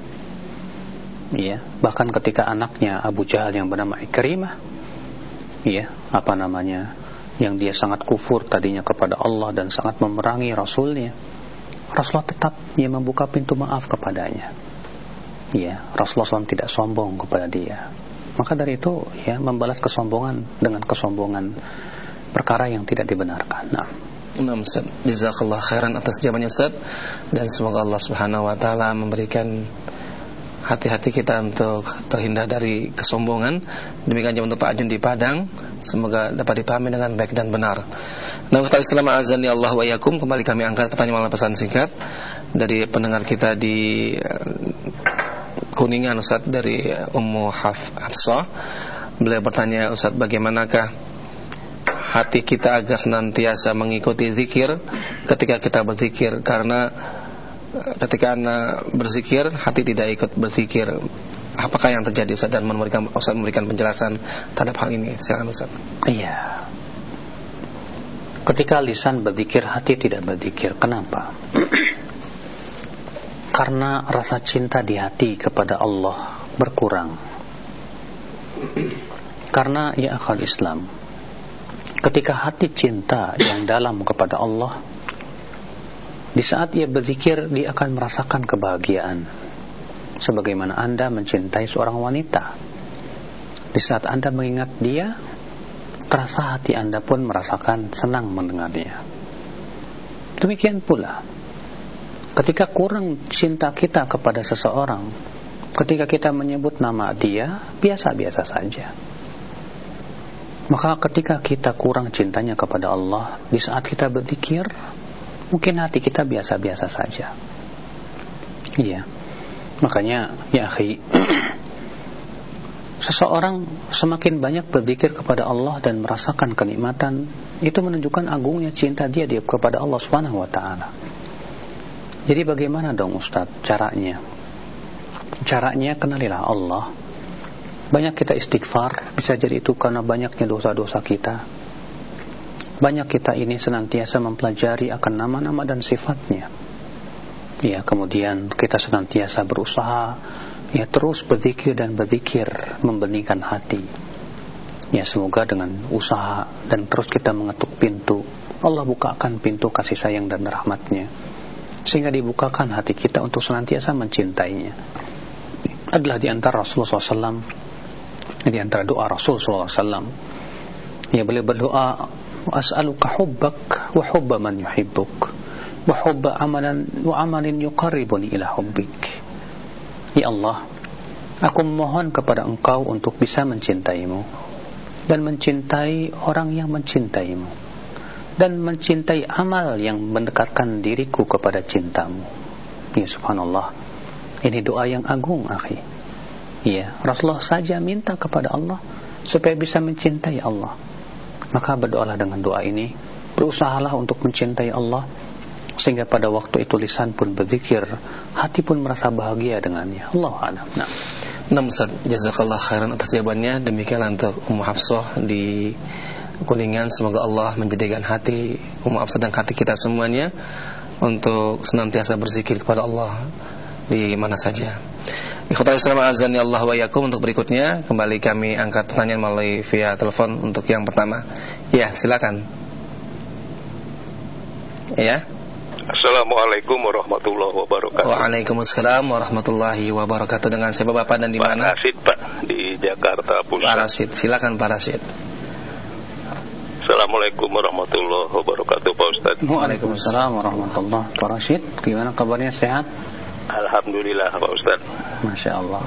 Ya, bahkan ketika anaknya Abu Jahal yang bernama Ikrimah, ya, apa namanya? Yang dia sangat kufur tadinya kepada Allah dan sangat memerangi Rasulnya. Rasulullah tetap ia membuka pintu maaf kepadanya. Ya Rasulullah SAW tidak sombong kepada dia. Maka dari itu ya membalas kesombongan dengan kesombongan perkara yang tidak dibenarkan. Nah. Nah, Ustaz, jazakallah khairan atas jawabannya Ustaz. Dan semoga Allah Subhanahu wa taala memberikan hati-hati kita untuk terhindar dari kesombongan. Demikian juga untuk Pak Ajun di Padang, semoga dapat dipahami dengan baik dan benar. Nah, kita Islam azan ya Allah wa yakum. Kembali kami angkat pertanyaan malam pesan singkat dari pendengar kita di eh, Kuningan Ustaz dari Ummu Haf Hafsah. Beliau bertanya Ustaz bagaimanakah hati kita agar senantiasa mengikuti zikir ketika kita berzikir karena ketika anda berzikir hati tidak ikut berzikir. Apakah yang terjadi Ustaz dan memberikan Ustaz memberikan penjelasan terhadap hal ini? Silakan Ustaz. Iya. Ketika lisan berzikir hati tidak berzikir kenapa? Karena rasa cinta di hati kepada Allah berkurang. Karena ya akal Islam ketika hati cinta yang dalam kepada Allah di saat ia berzikir, dia akan merasakan kebahagiaan. Sebagaimana Anda mencintai seorang wanita. Di saat Anda mengingat dia, terasa hati Anda pun merasakan senang mendengarnya. Demikian pula, ketika kurang cinta kita kepada seseorang, ketika kita menyebut nama dia, biasa-biasa saja. Maka ketika kita kurang cintanya kepada Allah, di saat kita berzikir, mungkin hati kita biasa-biasa saja. Iya. Makanya ya akhi Seseorang semakin banyak berzikir kepada Allah dan merasakan kenikmatan itu menunjukkan agungnya cinta dia, dia kepada Allah Subhanahu wa taala. Jadi bagaimana dong Ustaz caranya? Caranya kenalilah Allah. Banyak kita istighfar, bisa jadi itu karena banyaknya dosa-dosa kita. Banyak kita ini senantiasa mempelajari akan nama-nama dan sifatnya. Ya, kemudian kita senantiasa berusaha ya terus berzikir dan berzikir membeningkan hati. Ya, semoga dengan usaha dan terus kita mengetuk pintu, Allah bukakan pintu kasih sayang dan rahmatnya sehingga dibukakan hati kita untuk senantiasa mencintainya adalah di antara Rasulullah SAW di antara doa Rasulullah SAW ya beliau berdoa hubba man yuhibbuk wa hubba amalan wa amalin yuqarribuni ila hubbik ya Allah aku mohon kepada engkau untuk bisa mencintaimu dan mencintai orang yang mencintaimu dan mencintai amal yang mendekatkan diriku kepada cintamu. Ya subhanallah. Ini doa yang agung, akhi. Ya, Rasulullah saja minta kepada Allah supaya bisa mencintai Allah. Maka berdoalah dengan doa ini. Berusahalah untuk mencintai Allah sehingga pada waktu itu lisan pun berzikir, hati pun merasa bahagia dengannya. Allah a'lam. Nah. Nah, Ustaz, jazakallah khairan atas jawabannya. Demikianlah untuk Ummu Hafsah di kuningan semoga Allah menjadikan hati umat sedang hati kita semuanya untuk senantiasa berzikir kepada Allah di mana saja. Ikhwatul Islam azan ya Allah wa yakum untuk berikutnya kembali kami angkat pertanyaan melalui via telepon untuk yang pertama. Ya, silakan. Ya. Assalamualaikum warahmatullahi wabarakatuh. Waalaikumsalam warahmatullahi wabarakatuh. Dengan siapa Bapak dan di mana? Pak Rasid Pak di Jakarta Pusat. Pak Rasid, silakan Pak Rasid. Assalamualaikum warahmatullahi wabarakatuh Pak Ustaz Waalaikumsalam warahmatullahi wabarakatuh Pak Rashid, gimana kabarnya sehat? Alhamdulillah Pak Ustaz. Masya Allah.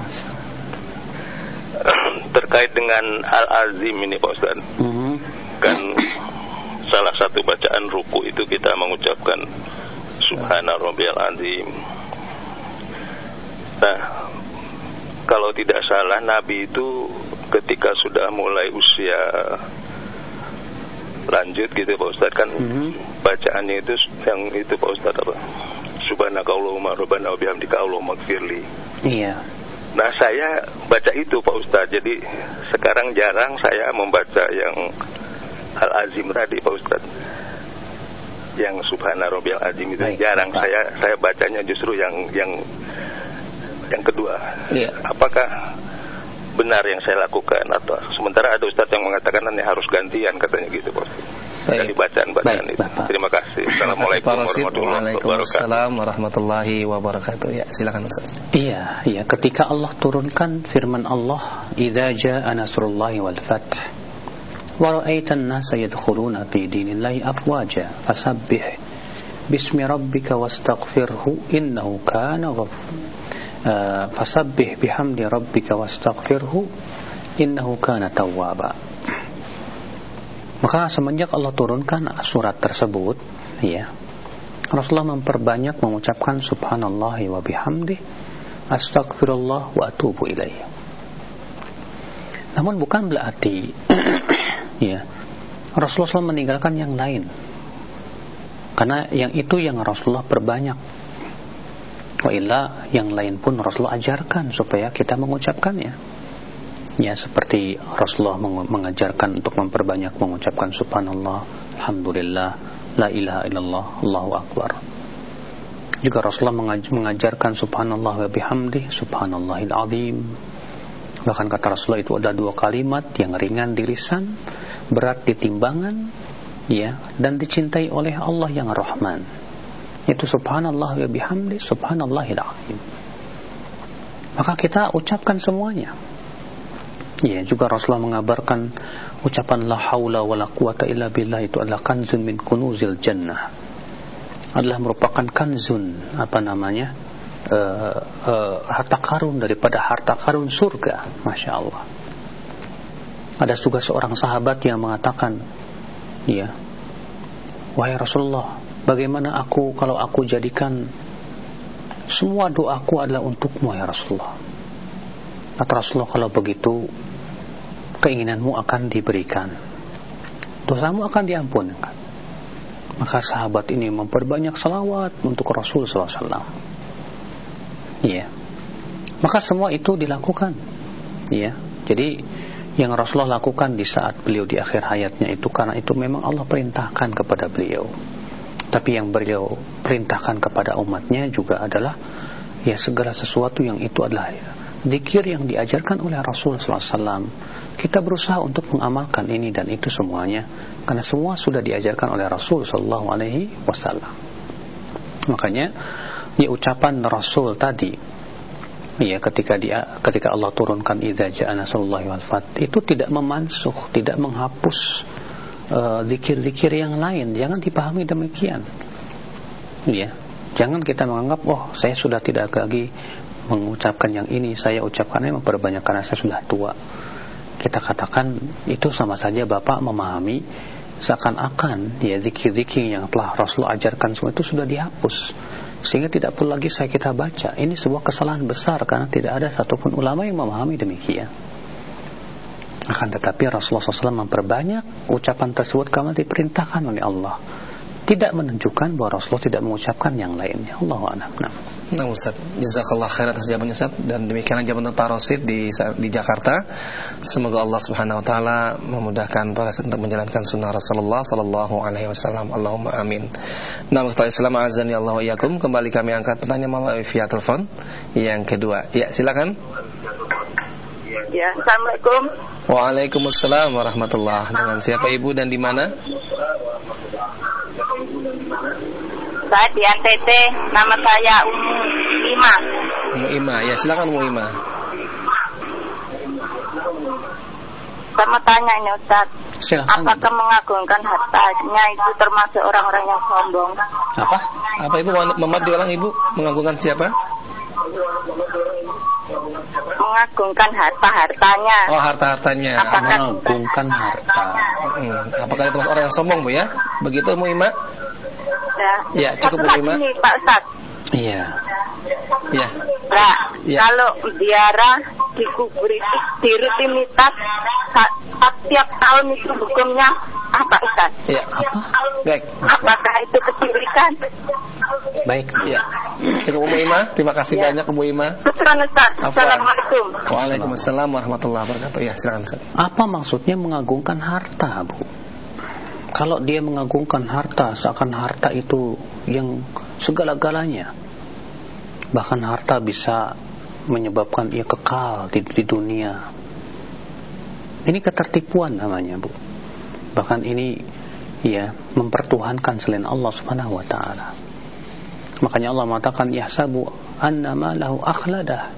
Terkait dengan Al-Azim ini Pak Ustaz. Mm -hmm. Kan salah satu bacaan ruku itu kita mengucapkan Subhana Rabbiyal Azim. Nah kalau tidak salah Nabi itu ketika sudah mulai usia lanjut gitu Pak Ustadz kan mm-hmm. bacaannya itu yang itu Pak Ustadz apa Subhanaka Allahumma rabbana wa bihamdika Allahumma gfirli iya. Nah saya baca itu Pak Ustadz jadi sekarang jarang saya membaca yang Al-Azim tadi Pak Ustadz yang Subhana Rabbiyal Azim itu Baik, jarang. Pak. saya saya bacanya justru yang yang yang kedua. Iya. apakah benar yang saya lakukan atau sementara ada ustadz yang mengatakan nanti harus gantian katanya gitu bos dari bacaan-bacaan itu. Bapak. Terima kasih. Assalamualaikum warahmatullahi wabarakatuh. warahmatullahi wabarakatuh. Ya, silakan Ustaz. Iya, iya. Ketika Allah turunkan firman Allah, "Idza jaa nasrullahi wal fath" wa ra'aita an-nasa yadkhuluna fi dinillahi afwaja fasabbih bismi rabbika wastaghfirhu innahu kana ghafur Eh, fasabbih bihamdi rabbika wastaghfirhu innahu kana tawwaba maka semenjak Allah turunkan surat tersebut ya Rasulullah memperbanyak mengucapkan subhanallah wa bihamdi astagfirullah wa atubu ilaih. Namun bukan berarti ya Rasulullah meninggalkan yang lain. Karena yang itu yang Rasulullah perbanyak. Wa illa yang lain pun Rasulullah ajarkan supaya kita mengucapkannya. Ya seperti Rasulullah mengajarkan untuk memperbanyak mengucapkan subhanallah, alhamdulillah, la ilaha illallah, Allahu akbar. Juga Rasulullah mengajarkan subhanallah wa bihamdi, subhanallahil azim. Bahkan kata Rasulullah itu ada dua kalimat yang ringan di lisan, berat di timbangan, ya, dan dicintai oleh Allah yang Rahman itu subhanallah wa bihamdi subhanallahil azim maka kita ucapkan semuanya ya juga Rasulullah mengabarkan ucapan la haula wala quwata illa billah itu adalah kanzun min kunuzil jannah adalah merupakan kanzun apa namanya uh, uh, harta karun daripada harta karun surga Masya Allah ada juga seorang sahabat yang mengatakan ya wahai Rasulullah Bagaimana aku kalau aku jadikan semua doaku adalah untukmu ya Rasulullah. Kata Rasulullah kalau begitu keinginanmu akan diberikan. Dosamu akan diampunkan. Maka sahabat ini memperbanyak salawat untuk Rasul SAW. Iya. Maka semua itu dilakukan. Ya. Jadi yang Rasulullah lakukan di saat beliau di akhir hayatnya itu karena itu memang Allah perintahkan kepada beliau. Tapi yang beliau perintahkan kepada umatnya juga adalah ya segala sesuatu yang itu adalah zikir yang diajarkan oleh Rasulullah SAW. Kita berusaha untuk mengamalkan ini dan itu semuanya karena semua sudah diajarkan oleh Rasul Sallallahu Alaihi Wasallam. Makanya ya ucapan Rasul tadi ya ketika dia ketika Allah turunkan idza jaa nasrullahi wal fath itu tidak memansuh, tidak menghapus eh, zikir-zikir uh, yang lain. Jangan dipahami demikian. Ya. Jangan kita menganggap oh saya sudah tidak lagi mengucapkan yang ini, saya ucapkan memang perbanyak karena saya sudah tua. Kita katakan itu sama saja Bapak memahami seakan-akan ya zikir-zikir yang telah Rasul ajarkan semua itu sudah dihapus. Sehingga tidak perlu lagi saya kita baca. Ini sebuah kesalahan besar karena tidak ada satupun ulama yang memahami demikian. Akan tetapi Rasulullah SAW memperbanyak ucapan tersebut karena diperintahkan oleh Allah tidak menunjukkan bahwa Rasulullah tidak mengucapkan yang lainnya. Allah a'lam. Nah. Nah Ustaz, jazakallah khair atas jawabannya Ustaz dan demikianlah jawaban Pak Rosid di di Jakarta. Semoga Allah Subhanahu wa taala memudahkan para untuk menjalankan sunnah Rasulullah sallallahu alaihi wasallam. Allahumma amin. Nah, kita Islam azan ya Allah wa yakum. Kembali kami angkat pertanyaan melalui via telepon yang kedua. Ya, silakan. Ya, Assalamualaikum. Waalaikumsalam warahmatullah. Dengan siapa Ibu dan di mana? Saya di NTT, nama saya Umu Ima. Umu Ima, ya silakan Umu Ima. Saya mau tanya ini Ustaz. Silakan. Apakah mengagungkan hartanya itu termasuk orang-orang yang sombong? Apa? Apa Ibu Muhammad diulang Ibu? Mengagungkan siapa? Mengagungkan harta-hartanya. Oh, harta-hartanya. Apakah mengagungkan harta? Hmm. Apakah itu orang yang sombong, Bu ya? Begitu, Bu Ima? Ya, ya cukup Bu Ima. Ini, Pak Ustaz. Iya. Iya. Nah, ya. kalau biara dikubur itu di rutinitas setiap tahun itu hukumnya apa Ustaz? Iya. Baik. Apakah itu kesyirikan? Baik. Ya. Cukup Bu Ima. Terima kasih ya. banyak Bu Ima. Ustaz. Assalamualaikum. Waalaikumsalam warahmatullahi wabarakatuh. Ya, silakan Ustaz. Apa maksudnya mengagungkan harta, Bu? Kalau dia mengagungkan harta, seakan harta itu yang segala-galanya. Bahkan harta bisa menyebabkan ia kekal di, di dunia. Ini ketertipuan namanya, Bu. Bahkan ini ya mempertuhankan selain Allah Subhanahu wa taala. Makanya Allah mengatakan yahsabu annama lahu akhladah.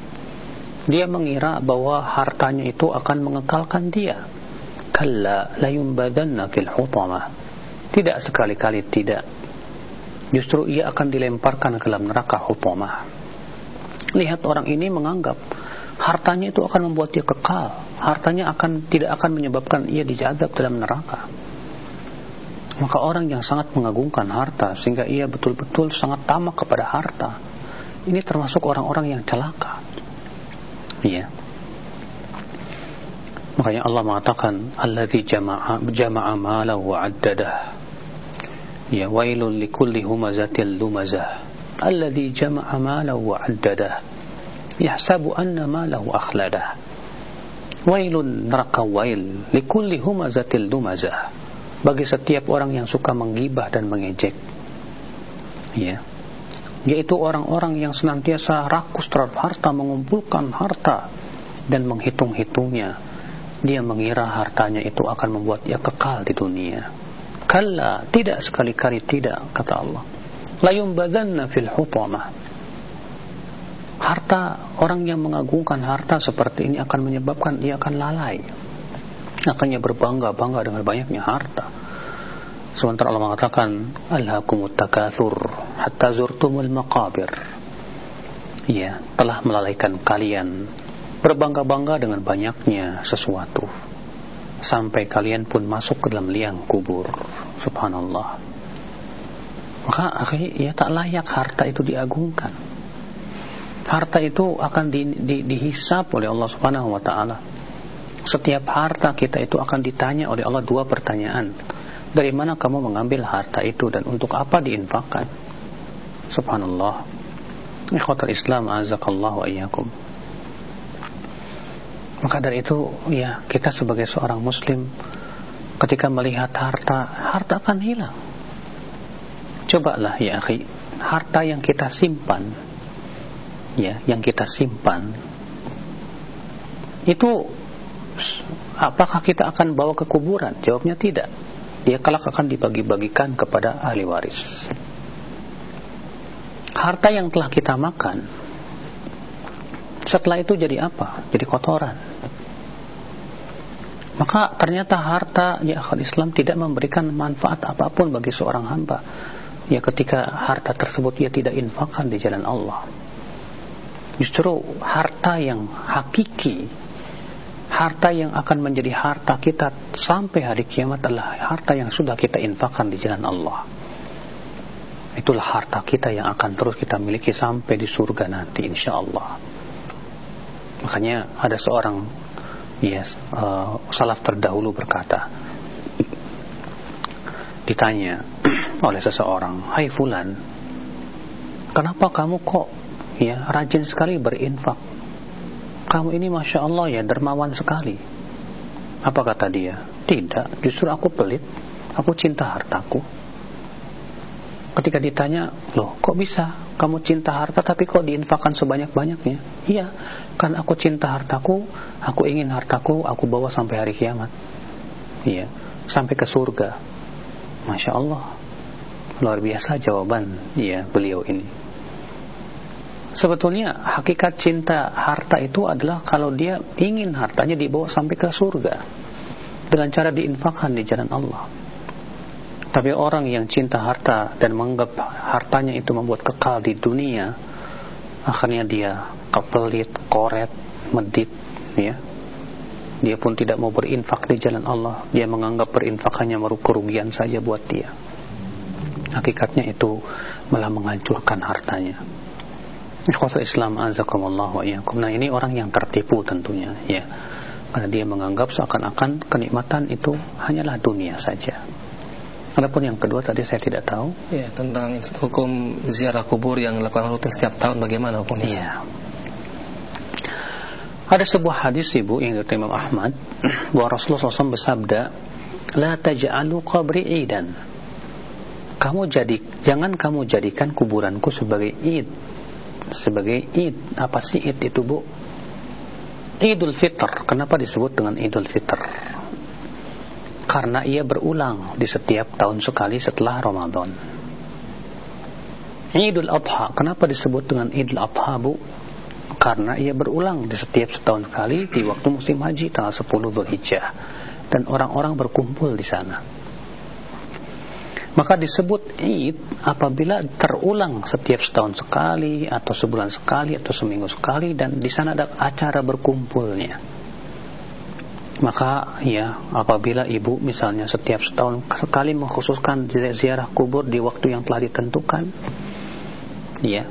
Dia mengira bahwa hartanya itu akan mengekalkan dia kalla layumbadanna fil hutamah tidak sekali-kali tidak justru ia akan dilemparkan ke dalam neraka hutamah lihat orang ini menganggap hartanya itu akan membuat dia kekal. Hartanya akan tidak akan menyebabkan ia dijadab dalam neraka. Maka orang yang sangat mengagungkan harta sehingga ia betul-betul sangat tamak kepada harta ini termasuk orang-orang yang celaka. Iya. Makanya Allah mengatakan alladzi jama'a jama'a mala wa 'addadah. Ya wailul likulli humazatil lumazah. Alladzi jama'a mala wa 'addadah. Yahsabu anna malahu akhladah. Wailun neraka wail likulli humazatil lumazah. Bagi setiap orang yang suka menggibah dan mengejek. Ya. Yaitu orang-orang yang senantiasa rakus terhadap harta, mengumpulkan harta dan menghitung-hitungnya dia mengira hartanya itu akan membuat dia kekal di dunia. Kalla, tidak sekali-kali tidak, kata Allah. Layum badanna fil hutamah. Harta, orang yang mengagungkan harta seperti ini akan menyebabkan dia akan lalai. Akannya berbangga-bangga dengan banyaknya harta. Sementara Allah mengatakan, Alhaakumut takathur hatta zurtumul maqabir. Ia telah melalaikan kalian berbangga-bangga dengan banyaknya sesuatu sampai kalian pun masuk ke dalam liang kubur. Subhanallah. Maka akhirnya ya tak layak harta itu diagungkan. Harta itu akan di, di, dihisap oleh Allah subhanahu wa ta'ala. Setiap harta kita itu akan ditanya oleh Allah dua pertanyaan. Dari mana kamu mengambil harta itu dan untuk apa diinfakkan? Subhanallah. Ikhwatul islam azakallahu wa iyyakum Maka dari itu ya kita sebagai seorang muslim ketika melihat harta, harta akan hilang. Cobalah ya akhi, harta yang kita simpan ya, yang kita simpan itu apakah kita akan bawa ke kuburan? Jawabnya tidak. Dia kelak akan dibagi-bagikan kepada ahli waris. Harta yang telah kita makan setelah itu jadi apa? Jadi kotoran. Maka ternyata harta ya akal Islam tidak memberikan manfaat apa pun bagi seorang hamba. Ya ketika harta tersebut ia tidak infakkan di jalan Allah. Justru harta yang hakiki harta yang akan menjadi harta kita sampai hari kiamat adalah harta yang sudah kita infakkan di jalan Allah. Itulah harta kita yang akan terus kita miliki sampai di surga nanti insya Allah. Makanya ada seorang yes, uh, salaf terdahulu berkata, ditanya oleh seseorang, Hai Fulan, kenapa kamu kok ya rajin sekali berinfak? kamu ini Masya Allah ya dermawan sekali. Apa kata dia? Tidak, justru aku pelit. Aku cinta hartaku. Ketika ditanya, loh kok bisa? Kamu cinta harta tapi kok diinfakkan sebanyak-banyaknya? Iya, kan aku cinta hartaku, aku ingin hartaku, aku bawa sampai hari kiamat. Iya, sampai ke surga. Masya Allah. Luar biasa jawaban ya beliau ini. Sebetulnya hakikat cinta harta itu adalah kalau dia ingin hartanya dibawa sampai ke surga dengan cara diinfakkan di jalan Allah. Tapi orang yang cinta harta dan menganggap hartanya itu membuat kekal di dunia, akhirnya dia kepelit, koret, medit, ya. Dia pun tidak mau berinfak di jalan Allah. Dia menganggap berinfak hanya kerugian saja buat dia. Hakikatnya itu malah menghancurkan hartanya. Ikhwatul Islam azakumullah wa iyyakum. Nah, ini orang yang tertipu tentunya, ya. Karena dia menganggap seakan-akan kenikmatan itu hanyalah dunia saja. Adapun yang kedua tadi saya tidak tahu. Ya, tentang hukum ziarah kubur yang dilakukan rutin setiap tahun bagaimana hukumnya? Iya. Ada sebuah hadis Ibu yang dari Imam Ahmad bahwa Rasulullah SAW bersabda, "La taj'alu qabri idan." Kamu jadi jangan kamu jadikan kuburanku sebagai id sebagai id. Apa sih id itu bu? Idul Fitr. Kenapa disebut dengan Idul Fitr? Karena ia berulang di setiap tahun sekali setelah Ramadan. Idul Adha. Kenapa disebut dengan Idul Adha bu? Karena ia berulang di setiap setahun sekali di waktu musim haji tanggal 10 Dzulhijjah dan orang-orang berkumpul di sana. Maka disebut Id apabila terulang setiap setahun sekali atau sebulan sekali atau seminggu sekali dan di sana ada acara berkumpulnya. Maka ya apabila ibu misalnya setiap setahun sekali mengkhususkan ziarah kubur di waktu yang telah ditentukan, ya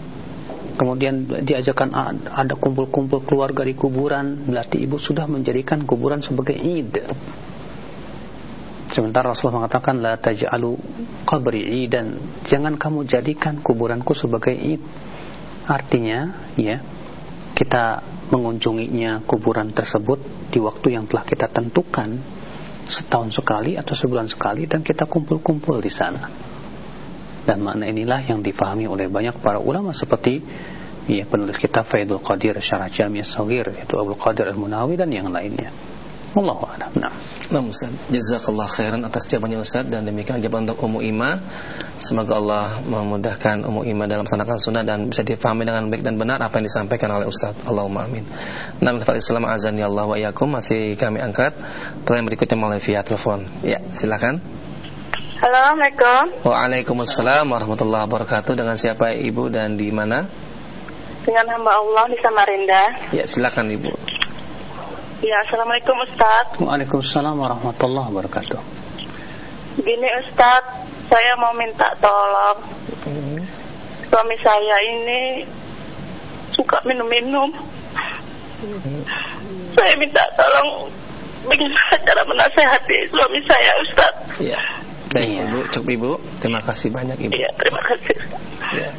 kemudian diajarkan ada kumpul-kumpul keluarga di kuburan, berarti ibu sudah menjadikan kuburan sebagai id Sementara Rasulullah mengatakan la taj'alu qabri dan jangan kamu jadikan kuburanku sebagai id. Artinya, ya, kita mengunjunginya kuburan tersebut di waktu yang telah kita tentukan setahun sekali atau sebulan sekali dan kita kumpul-kumpul di sana. Dan makna inilah yang difahami oleh banyak para ulama seperti ya penulis kitab Faidul Qadir Syarah Jami' Saghir itu Abu Qadir Al-Munawi dan yang lainnya. Wallahu a'lam. Nah. Nah Ustaz, jazakallah khairan atas jawabannya Ustaz dan demikian jawaban untuk Ummu Ima. Semoga Allah memudahkan Ummu Ima dalam melaksanakan sunnah dan bisa difahami dengan baik dan benar apa yang disampaikan oleh Ustaz. Allahumma amin. Nah, kafal Islam azan ya Allah wa iyyakum masih kami angkat pertanyaan berikutnya melalui via telepon. Ya, silakan. Halo, Assalamualaikum. Waalaikumsalam warahmatullahi wabarakatuh. Dengan siapa Ibu dan di mana? Dengan hamba Allah di Samarinda. Ya, silakan Ibu. Ya, Assalamualaikum Ustaz. Waalaikumsalam warahmatullahi wabarakatuh. Gini Ustaz, saya mau minta tolong. Hmm. Suami saya ini suka minum-minum. Hmm. Saya minta tolong bagaimana cara menasehati suami saya Ustaz. Iya. Baik ya. Ibu, cukup Ibu. Terima kasih banyak Ibu. Iya, terima kasih. Ya.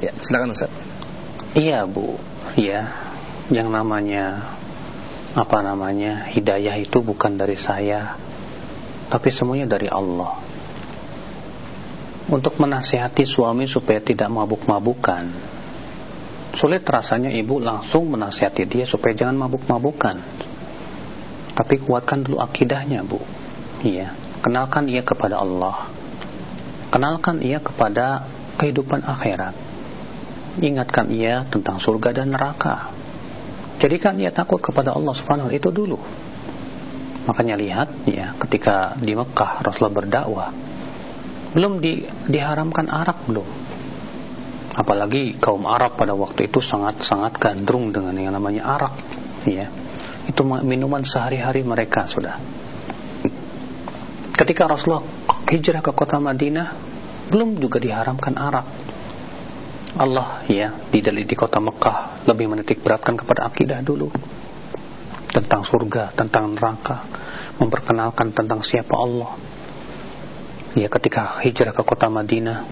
Ya, silakan Ustaz. Iya, Bu. Iya yang namanya apa namanya hidayah itu bukan dari saya tapi semuanya dari Allah. Untuk menasihati suami supaya tidak mabuk-mabukan sulit rasanya ibu langsung menasihati dia supaya jangan mabuk-mabukan. Tapi kuatkan dulu akidahnya bu. Iya kenalkan ia kepada Allah. Kenalkan ia kepada kehidupan akhirat. Ingatkan ia tentang surga dan neraka Jadikan ia takut kepada Allah Subhanahu itu dulu. Makanya lihat ya, ketika di Mekah Rasulullah berdakwah, belum di, diharamkan arak belum. Apalagi kaum Arab pada waktu itu sangat-sangat gandrung dengan yang namanya arak, ya. Itu minuman sehari-hari mereka sudah. Ketika Rasulullah hijrah ke kota Madinah, belum juga diharamkan arak Allah ya di di kota Mekah lebih menitik beratkan kepada akidah dulu tentang surga, tentang neraka, memperkenalkan tentang siapa Allah. Ya ketika hijrah ke kota Madinah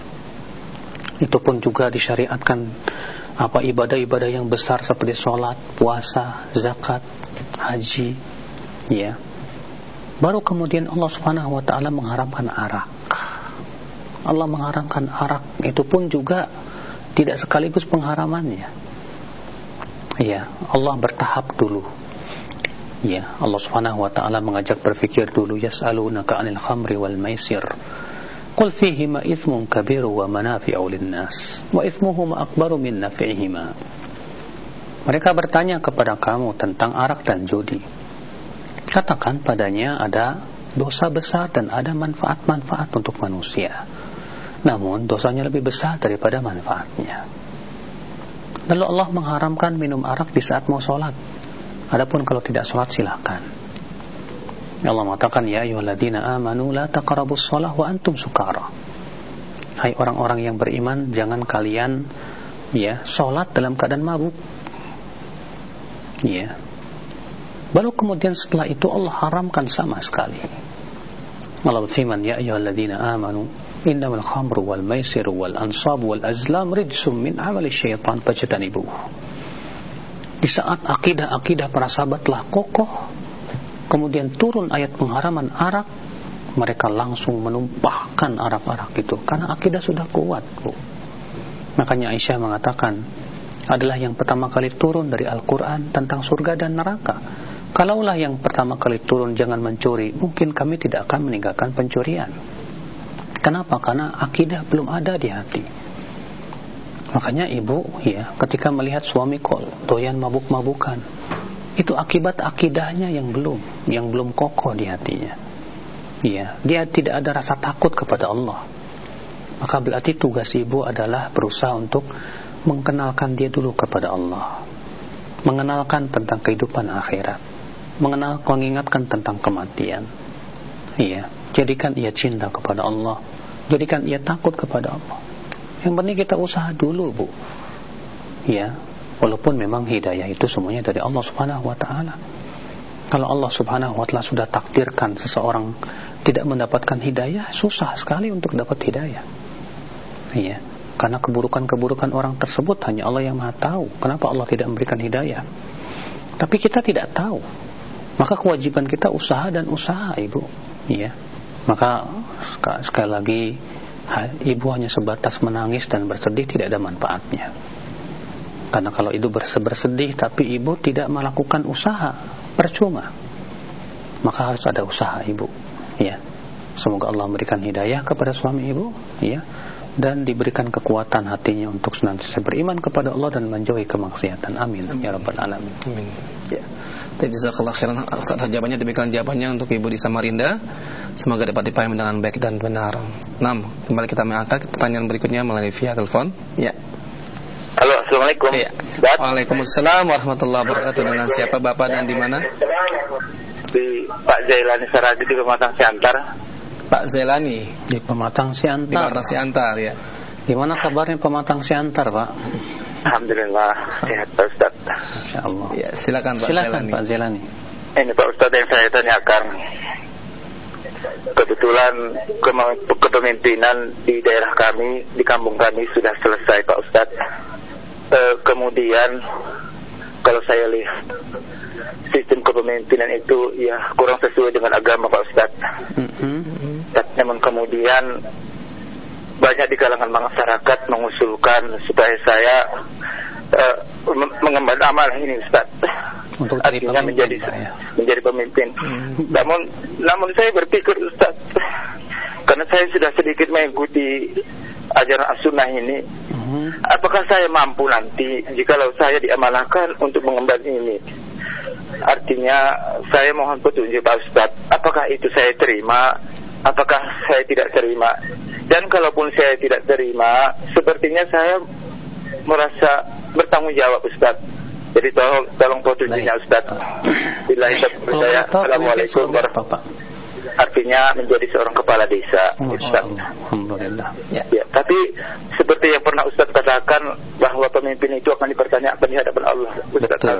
itu pun juga disyariatkan apa ibadah-ibadah yang besar seperti sholat, puasa, zakat, haji, ya. Baru kemudian Allah Subhanahu wa taala mengharamkan arak. Allah mengharamkan arak itu pun juga tidak sekaligus pengharamannya. Ya, Allah bertahap dulu. Ya, Allah Subhanahu wa taala mengajak berfikir dulu yas'alunaka 'anil khamri wal maisir. Qul fihima ithmun kabiru wa manafi'u lin-nas wa ithmuhuma akbaru min nafi'ihima. Mereka bertanya kepada kamu tentang arak dan judi. Katakan padanya ada dosa besar dan ada manfaat-manfaat untuk manusia. Namun dosanya lebih besar daripada manfaatnya. Lalu Allah mengharamkan minum arak di saat mau sholat. Adapun kalau tidak sholat silakan. Allah mengatakan ya ayyuhalladzina amanu la taqrabus shalah wa antum sukara. Hai orang-orang yang beriman, jangan kalian ya sholat dalam keadaan mabuk. Ya. Baru kemudian setelah itu Allah haramkan sama sekali. Allah berfirman ya ayyuhalladzina amanu innamal khamru wal maisiru wal ansab wal azlam rijsum min amali syaitan fajtanibuh di saat akidah-akidah para sahabat telah kokoh kemudian turun ayat pengharaman arak mereka langsung menumpahkan arak-arak itu karena akidah sudah kuat makanya Aisyah mengatakan adalah yang pertama kali turun dari Al-Quran tentang surga dan neraka kalaulah yang pertama kali turun jangan mencuri mungkin kami tidak akan meninggalkan pencurian Kenapa? Karena akidah belum ada di hati. Makanya ibu ya ketika melihat suami kok doyan mabuk-mabukan itu akibat akidahnya yang belum yang belum kokoh di hatinya. Iya, dia tidak ada rasa takut kepada Allah. Maka berarti tugas ibu adalah berusaha untuk mengenalkan dia dulu kepada Allah. Mengenalkan tentang kehidupan akhirat. Mengenal mengingatkan tentang kematian. Iya, jadikan ia cinta kepada Allah. Jadikan ia takut kepada Allah. Yang penting kita usaha dulu bu. Ya walaupun memang hidayah itu semuanya dari Allah subhanahu wa ta'ala. Kalau Allah subhanahu wa ta'ala sudah takdirkan seseorang tidak mendapatkan hidayah susah sekali untuk dapat hidayah. Iya karena keburukan-keburukan orang tersebut hanya Allah yang maha tahu. Kenapa Allah tidak memberikan hidayah? Tapi kita tidak tahu maka kewajiban kita usaha dan usaha ibu iya maka sekali lagi ibu hanya sebatas menangis dan bersedih tidak ada manfaatnya. Karena kalau ibu bersedih tapi ibu tidak melakukan usaha, percuma. Maka harus ada usaha ibu, ya. Semoga Allah memberikan hidayah kepada suami ibu, ya, dan diberikan kekuatan hatinya untuk senantiasa beriman kepada Allah dan menjauhi kemaksiatan. Amin, Amin. ya rabbal alamin. Amin. Ya. Jazakallah khairan Ustaz jawabannya demikian jawabannya untuk Ibu di Samarinda. Semoga dapat dipahami dengan baik dan benar. 6. Kembali kita mengangkat pertanyaan berikutnya melalui via telepon. Ya. Halo, Assalamualaikum. Ya. Waalaikumsalam warahmatullahi wabarakatuh. Dengan siapa Bapak dan di mana? Di Pak Zailani Saragi di Pematang Siantar. Pak Zailani di Pematang Siantar. Di Pematang Siantar ya. Gimana kabarnya Pematang Siantar, Pak? Alhamdulillah sehat Pak Ustaz. Masya Allah. Ya, silakan Pak silakan, Zelani. Pak Zelani. Ini Pak Ustaz yang saya tanyakan. Kebetulan kepemimpinan di daerah kami, di kampung kami sudah selesai Pak Ustaz. E, kemudian kalau saya lihat sistem kepemimpinan itu ya kurang sesuai dengan agama Pak Ustaz. Mm-hmm. namun kemudian banyak di kalangan masyarakat mengusulkan supaya saya uh, mengemban amal ini Ustaz. Untuk artinya menjadi ya. menjadi pemimpin. Hmm. Namun namun saya berpikir Ustaz karena saya sudah sedikit mengikuti ajaran as-sunnah ini. Hmm. Apakah saya mampu nanti jikalau saya diamanahkan untuk mengemban ini? Artinya saya mohon petunjuk Pak Ustaz, apakah itu saya terima? Apakah saya tidak terima? Dan kalaupun saya tidak terima, sepertinya saya merasa bertanggung jawab Ustaz. Jadi tolong tolong petunjuknya Ustaz. Bila saya percaya. Assalamualaikum warahmatullahi artinya menjadi seorang kepala desa Ustaz. Alhamdulillah. Ya. ya. Tapi seperti yang pernah Ustaz katakan bahwa pemimpin itu akan dipertanyakan di hadapan Allah Ustaz Betul.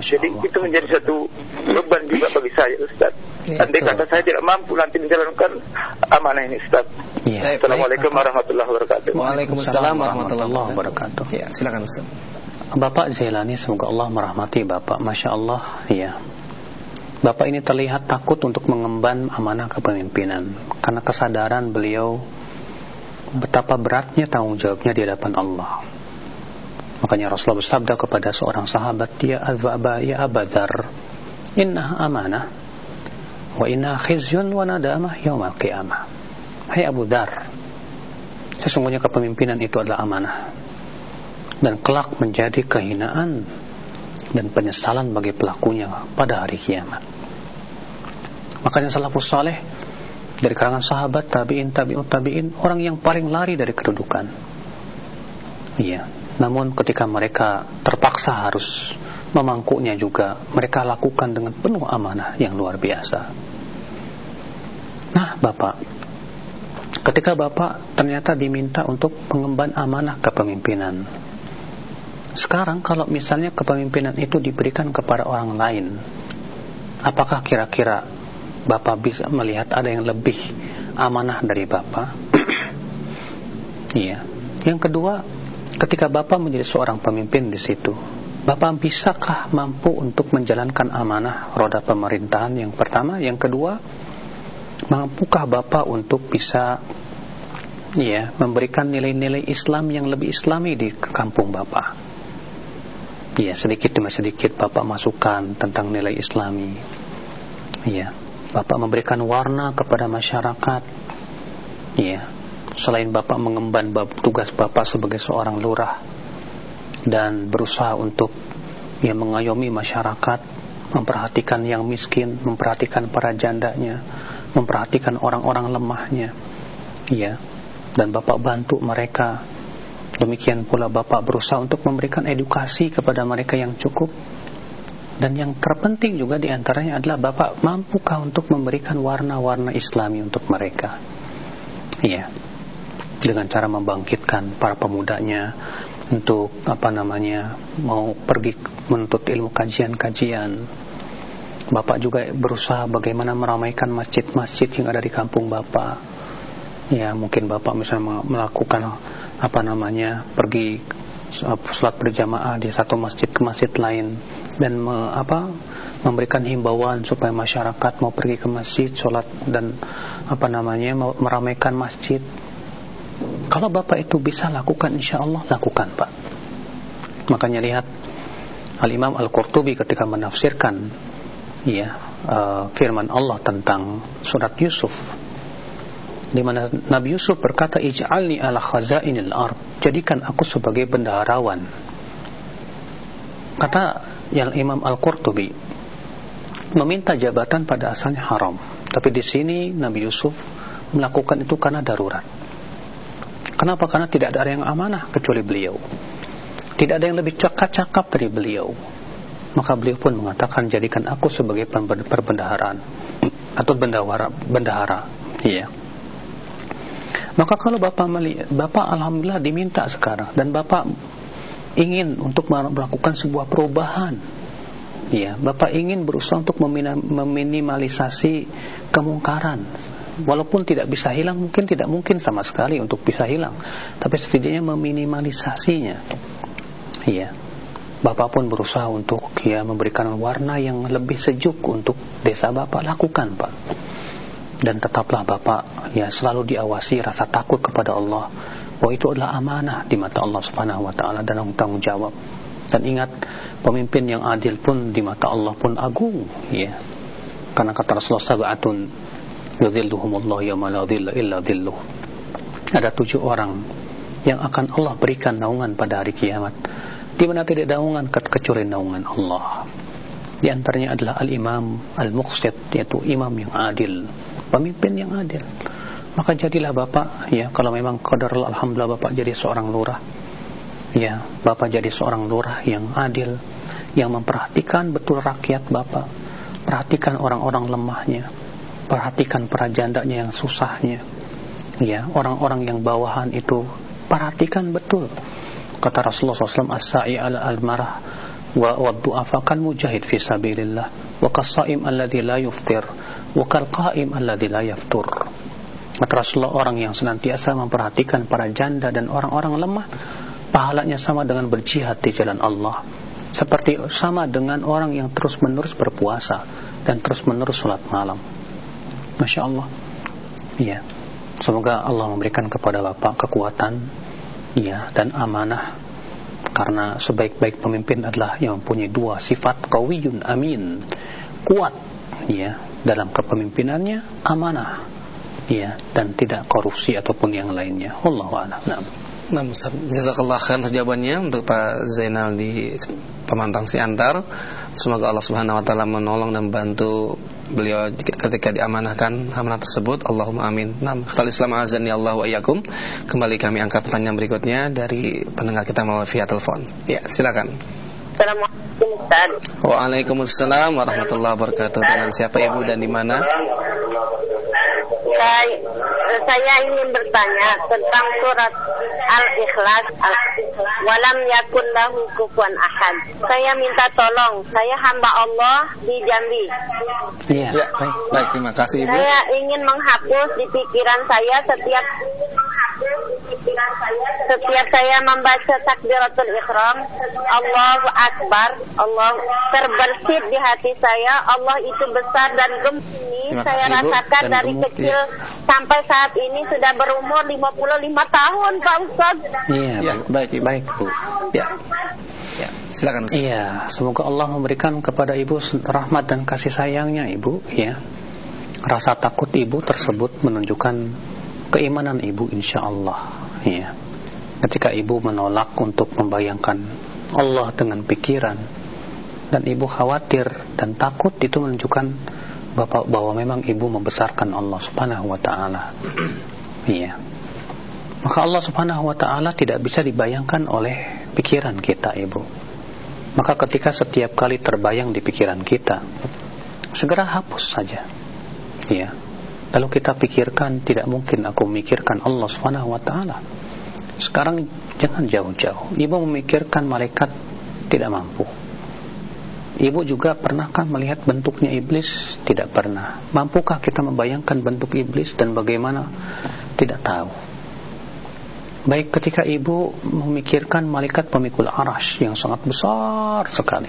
Jadi itu menjadi satu beban juga bagi saya Ustaz. Ya, Andai kata saya tidak mampu nanti menjalankan amanah ini Ustaz. Ya. Assalamualaikum warahmatullahi wabarakatuh. Waalaikumsalam warahmatullahi wabarakatuh. Ya, silakan Ustaz. Bapak Zailani semoga Allah merahmati Bapak Masya Allah ya Bapak ini terlihat takut untuk mengemban amanah kepemimpinan karena kesadaran beliau betapa beratnya tanggung jawabnya di hadapan Allah. Makanya Rasulullah bersabda kepada seorang sahabat, "Ya Aba ya Abadar, inna amanah wa inna khizyun wa nadamah yaumal qiyamah." Hai Abu Dar, sesungguhnya kepemimpinan itu adalah amanah dan kelak menjadi kehinaan dan penyesalan bagi pelakunya pada hari kiamat. Makanya salafus saleh dari kalangan sahabat, tabi'in, tabi'ut, tabi'in, orang yang paling lari dari kedudukan. Iya. Namun ketika mereka terpaksa harus memangkunya juga, mereka lakukan dengan penuh amanah yang luar biasa. Nah, Bapak, ketika Bapak ternyata diminta untuk mengemban amanah kepemimpinan, sekarang kalau misalnya kepemimpinan itu diberikan kepada orang lain, apakah kira-kira Bapak bisa melihat ada yang lebih amanah dari Bapak? Iya. Yang kedua, ketika Bapak menjadi seorang pemimpin di situ, Bapak bisakah mampu untuk menjalankan amanah roda pemerintahan yang pertama? Yang kedua, mampukah Bapak untuk bisa ya memberikan nilai-nilai Islam yang lebih islami di kampung Bapak? Iya, sedikit demi sedikit Bapak masukkan tentang nilai Islami. Iya, Bapak memberikan warna kepada masyarakat. Iya, selain Bapak mengemban tugas Bapak sebagai seorang lurah dan berusaha untuk ya mengayomi masyarakat, memperhatikan yang miskin, memperhatikan para jandanya, memperhatikan orang-orang lemahnya. Iya, dan Bapak bantu mereka Demikian pula Bapak berusaha untuk memberikan edukasi kepada mereka yang cukup dan yang terpenting juga di antaranya adalah Bapak mampukah untuk memberikan warna-warna Islami untuk mereka. Iya. Dengan cara membangkitkan para pemudanya untuk apa namanya mau pergi menuntut ilmu kajian-kajian. Bapak juga berusaha bagaimana meramaikan masjid-masjid yang ada di kampung Bapak. Ya, mungkin Bapak misalnya melakukan apa namanya pergi sholat berjamaah di satu masjid ke masjid lain dan me, apa memberikan himbauan supaya masyarakat mau pergi ke masjid sholat dan apa namanya meramaikan masjid. Kalau bapak itu bisa lakukan insya Allah lakukan pak. Makanya lihat Al Imam Al Qurtubi ketika menafsirkan ya uh, firman Allah tentang surat Yusuf di mana Nabi Yusuf berkata ij'alni ala khazainil ard. Jadikan aku sebagai bendaharawan. Kata yang Imam Al-Qurtubi meminta jabatan pada asalnya haram tapi di sini Nabi Yusuf melakukan itu karena darurat. Kenapa? Karena tidak ada yang amanah kecuali beliau. Tidak ada yang lebih cakap-cakap dari beliau. Maka beliau pun mengatakan jadikan aku sebagai perbendaharaan atau bendahara bendahara. Iya maka kalau Bapak melihat, Bapak Alhamdulillah diminta sekarang dan Bapak ingin untuk melakukan sebuah perubahan. Ya, Bapak ingin berusaha untuk meminimalisasi kemungkaran. Walaupun tidak bisa hilang, mungkin tidak mungkin sama sekali untuk bisa hilang. Tapi setidaknya meminimalisasinya. Iya. Bapak pun berusaha untuk ya memberikan warna yang lebih sejuk untuk desa Bapak lakukan, Pak. Dan tetaplah Bapak ya selalu diawasi rasa takut kepada Allah bahwa itu adalah amanah di mata Allah Subhanahu wa taala dan tanggung jawab. Dan ingat pemimpin yang adil pun di mata Allah pun agung, ya. Karena kata Rasulullah sab'atun yudhilluhumullahu yawma la dhilla illa dhilluh. Ada tujuh orang yang akan Allah berikan naungan pada hari kiamat di mana tidak naungan kecuali naungan Allah. Di antaranya adalah al-imam al-muqsid yaitu imam yang adil, pemimpin yang adil. Maka jadilah Bapak ya kalau memang qadar alhamdulillah Bapak jadi seorang lurah. Ya, Bapak jadi seorang lurah yang adil, yang memperhatikan betul rakyat Bapak. Perhatikan orang-orang lemahnya. Perhatikan perajandanya yang susahnya. Ya, orang-orang yang bawahan itu perhatikan betul kata Rasulullah SAW as-sa'i ala al-marah wa waddu'afa kan mujahid fi sabilillah wa kasaim alladhi la yuftir wa kal qaim alladhi la yaftur. Kata Rasulullah orang yang senantiasa memperhatikan para janda dan orang-orang lemah pahalanya sama dengan berjihad di jalan Allah. Seperti sama dengan orang yang terus-menerus berpuasa dan terus-menerus sholat malam. Masya Allah. Iya. Semoga Allah memberikan kepada Bapak kekuatan ya dan amanah. Karena sebaik-baik pemimpin adalah yang mempunyai dua sifat qawiyun amin. Kuat ya dalam kepemimpinannya amanah ya dan tidak korupsi ataupun yang lainnya wallahu a'lam nah. Nah, jazakallah khair jawabannya untuk Pak Zainal di Pemantang Siantar. Semoga Allah Subhanahu wa taala menolong dan membantu beliau ketika diamanahkan amanah tersebut. Allahumma amin. Nah, khatul Islam azan ya Allah wa iyyakum. Kembali kami angkat pertanyaan berikutnya dari pendengar kita melalui via telepon. Ya, silakan. Assalamualaikum Ustaz. Waalaikumsalam warahmatullahi wabarakatuh. Dengan siapa Ibu dan di mana? Saya, saya ingin bertanya tentang surat Al-Ikhlas Walam yakun lahu kufuwan ahad. Saya minta tolong, saya hamba Allah di Jambi. Iya, ya, baik, baik, terima kasih Ibu. Saya ingin menghapus di pikiran saya setiap setiap saya membaca takbiratul ikhram Allahu Akbar Allah terbersit di hati saya Allah itu besar dan gemuk ini saya rasakan dari gemuk, kecil ya. sampai saat ini sudah berumur 55 tahun Pak Ustaz Iya ya, baik baik Bu Ya Ya, silakan Ustaz. Iya, semoga Allah memberikan kepada Ibu rahmat dan kasih sayangnya Ibu, ya. Rasa takut Ibu tersebut menunjukkan keimanan ibu insya Allah ya ketika ibu menolak untuk membayangkan Allah dengan pikiran dan ibu khawatir dan takut itu menunjukkan bapak bahwa memang ibu membesarkan Allah subhanahu wa ta'ala. Iya. Maka Allah subhanahu wa ta'ala tidak bisa dibayangkan oleh pikiran kita ibu. Maka ketika setiap kali terbayang di pikiran kita segera hapus saja. Iya Lalu kita pikirkan tidak mungkin aku memikirkan Allah taala. Sekarang jangan jauh-jauh. Ibu memikirkan malaikat tidak mampu. Ibu juga pernahkah melihat bentuknya iblis? Tidak pernah. Mampukah kita membayangkan bentuk iblis dan bagaimana? Tidak tahu. Baik ketika ibu memikirkan malaikat pemikul arash yang sangat besar sekali.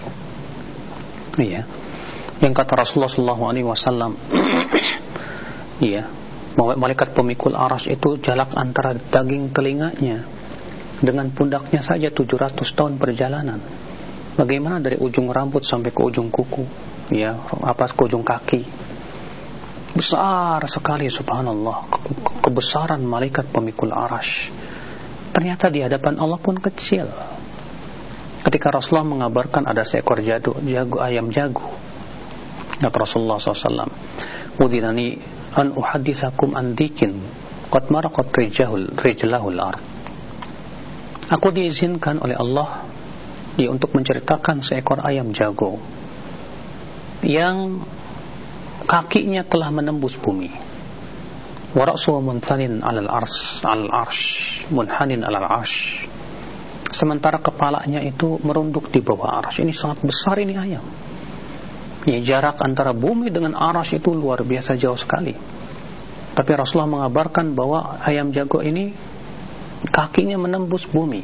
Iya. Yang kata Rasulullah SAW Iya. Malaikat pemikul aras itu jarak antara daging telinganya dengan pundaknya saja 700 tahun perjalanan. Bagaimana dari ujung rambut sampai ke ujung kuku, ya, apa ke ujung kaki. Besar sekali subhanallah kebesaran malaikat pemikul aras. Ternyata di hadapan Allah pun kecil. Ketika Rasulullah mengabarkan ada seekor jadu, jago ayam jago. Kata Rasulullah SAW, Udinani an uhadithakum an dikin qad maraqat rijahul rijlahul ard Aku diizinkan oleh Allah ya, untuk menceritakan seekor ayam jago yang kakinya telah menembus bumi. Wa ra'suhu munthanin 'alal ars 'alal arsh, munhanin 'alal arsh. Sementara kepalanya itu merunduk di bawah arsh. Ini sangat besar ini ayam. Ya, jarak antara bumi dengan aras itu luar biasa jauh sekali. Tapi Rasulullah mengabarkan bahwa ayam jago ini kakinya menembus bumi.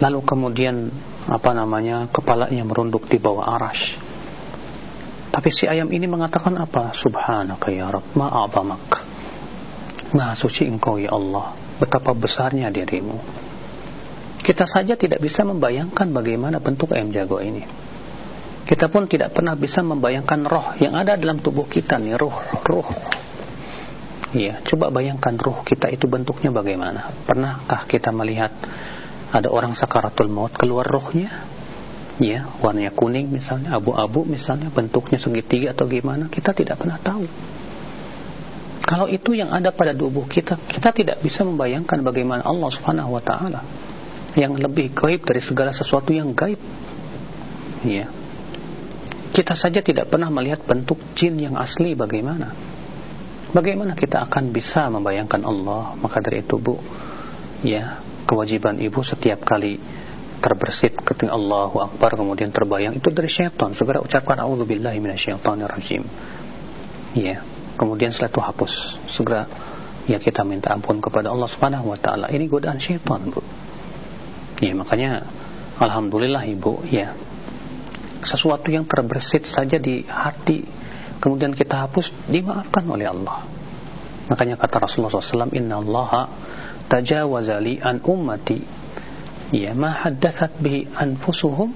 Lalu kemudian apa namanya kepalanya merunduk di bawah arash tapi si ayam ini mengatakan apa? Subhanaka ya rab ma'azamak maha suci engkau ya Allah. Betapa besarnya dirimu. Kita saja tidak bisa membayangkan bagaimana bentuk ayam jago ini kita pun tidak pernah bisa membayangkan roh yang ada dalam tubuh kita nih roh roh Iya, coba bayangkan ruh kita itu bentuknya bagaimana? Pernahkah kita melihat ada orang sakaratul maut keluar rohnya? Ya, warnanya kuning misalnya, abu-abu misalnya, bentuknya segitiga atau gimana? Kita tidak pernah tahu. Kalau itu yang ada pada tubuh kita, kita tidak bisa membayangkan bagaimana Allah Subhanahu wa taala yang lebih gaib dari segala sesuatu yang gaib. Ya. Kita saja tidak pernah melihat bentuk jin yang asli bagaimana. Bagaimana kita akan bisa membayangkan Allah? Maka dari itu Bu, ya, kewajiban ibu setiap kali terbersit ketika Allahu Akbar kemudian terbayang itu dari syaitan. Segera ucapkan auzubillahi minasyaitonirrajim. Ya kemudian setelah itu hapus. Segera ya kita minta ampun kepada Allah Subhanahu wa taala. Ini godaan syaitan Bu. Ya makanya alhamdulillah Ibu ya sesuatu yang terbersit saja di hati kemudian kita hapus dimaafkan oleh Allah. Makanya kata Rasulullah SAW inna Allah tajawaza li an ummati. Ya ma haddathat bihi anfusuhum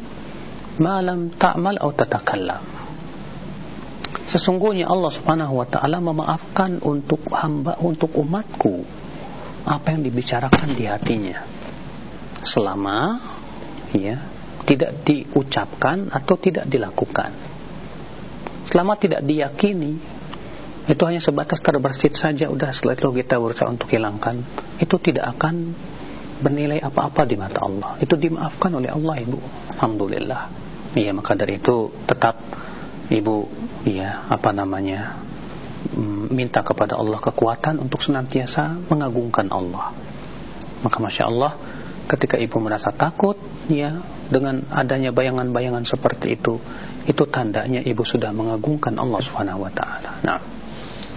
ma lam ta'mal atau tatakallam. Sesungguhnya Allah Subhanahu wa taala memaafkan untuk hamba untuk umatku apa yang dibicarakan di hatinya. Selama ya tidak diucapkan atau tidak dilakukan. Selama tidak diyakini itu hanya sebatas terbersit saja udah setelah itu kita berusaha untuk hilangkan. Itu tidak akan bernilai apa-apa di mata Allah. Itu dimaafkan oleh Allah ibu. Alhamdulillah. Iya maka dari itu tetap ibu iya apa namanya mm, minta kepada Allah kekuatan untuk senantiasa mengagungkan Allah. Maka Masya Allah ketika ibu merasa takut ya dengan adanya bayangan-bayangan seperti itu itu tandanya ibu sudah mengagungkan Allah Subhanahu wa taala. Nah,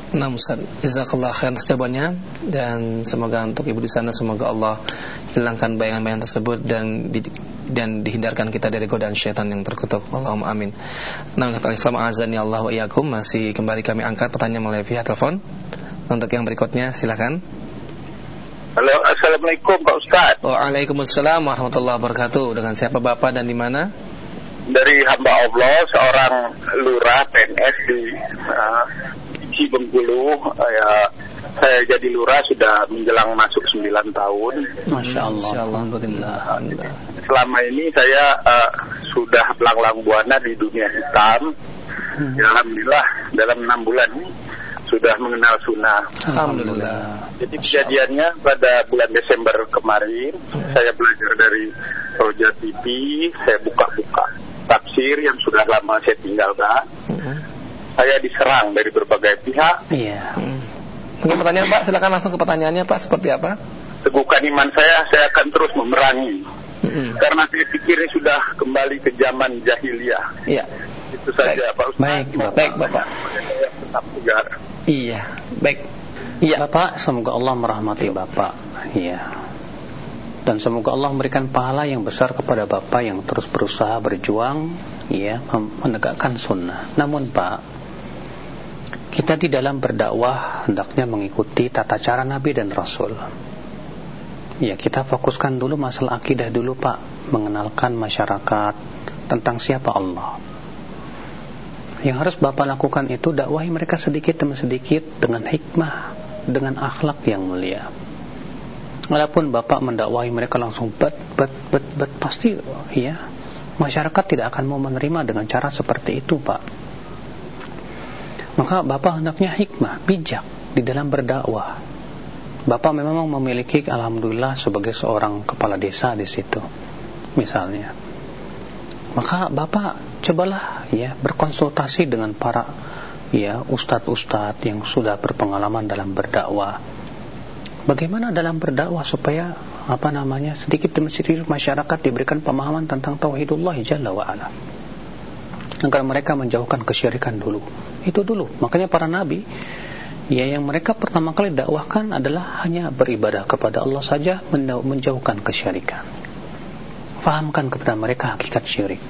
Nah Ustaz, jazakallah khair atas jawabannya dan semoga untuk ibu di sana semoga Allah hilangkan bayangan-bayangan tersebut dan di, dan dihindarkan kita dari godaan syaitan yang terkutuk. Allahumma amin. Nah, kata Islam azan ya Allah wa iyyakum masih kembali kami angkat pertanyaan melalui via telepon. Untuk yang berikutnya silakan. Halo, Assalamualaikum Pak Ustaz. Waalaikumsalam warahmatullahi wabarakatuh. Dengan siapa Bapak dan di mana? dari hamba Allah seorang lurah PNS di uh, Bengkulu uh, ya saya jadi lurah sudah menjelang masuk 9 tahun. Masya Allah. Alhamdulillah. Selama ini saya uh, sudah belang-lang buana di dunia hitam. Hmm. Ya, Alhamdulillah dalam enam bulan ini sudah mengenal sunnah. Alhamdulillah. Jadi kejadiannya pada bulan Desember kemarin hmm. saya belajar dari Roja TV, saya buka-buka tafsir yang sudah lama saya tinggalkan. Mm-hmm. Saya diserang dari berbagai pihak. Iya. Mm. Mungkin pertanyaan Pak, silakan langsung ke pertanyaannya Pak, seperti apa? Teguhkan iman saya, saya akan terus memerangi. Mm-hmm. Karena saya pikir ini sudah kembali ke zaman jahiliyah. Iya. Itu saja baik. Pak Ustaz. Baik, Bapak. Baik, Bapak. Iya, baik. Iya, Bapak, semoga Allah merahmati Bapak. Iya dan semoga Allah memberikan pahala yang besar kepada Bapak yang terus berusaha berjuang ya menegakkan sunnah. Namun Pak, kita di dalam berdakwah hendaknya mengikuti tata cara Nabi dan Rasul. Ya, kita fokuskan dulu masalah akidah dulu Pak, mengenalkan masyarakat tentang siapa Allah. Yang harus Bapak lakukan itu dakwahi mereka sedikit demi sedikit dengan hikmah, dengan akhlak yang mulia. Walaupun bapak mendakwahi mereka langsung bet bet bet bet pasti ya masyarakat tidak akan mau menerima dengan cara seperti itu pak. Maka bapak hendaknya hikmah, bijak di dalam berdakwah. Bapak memang memiliki alhamdulillah sebagai seorang kepala desa di situ, misalnya. Maka bapak cobalah ya berkonsultasi dengan para ya ustadz-ustadz yang sudah berpengalaman dalam berdakwah Bagaimana dalam berdakwah supaya apa namanya sedikit demi sedikit masyarakat diberikan pemahaman tentang tauhidullah jalla wa ala. Agar mereka menjauhkan kesyirikan dulu. Itu dulu. Makanya para nabi ya yang mereka pertama kali dakwahkan adalah hanya beribadah kepada Allah saja menjauhkan kesyirikan. fahamkan kepada mereka hakikat syirik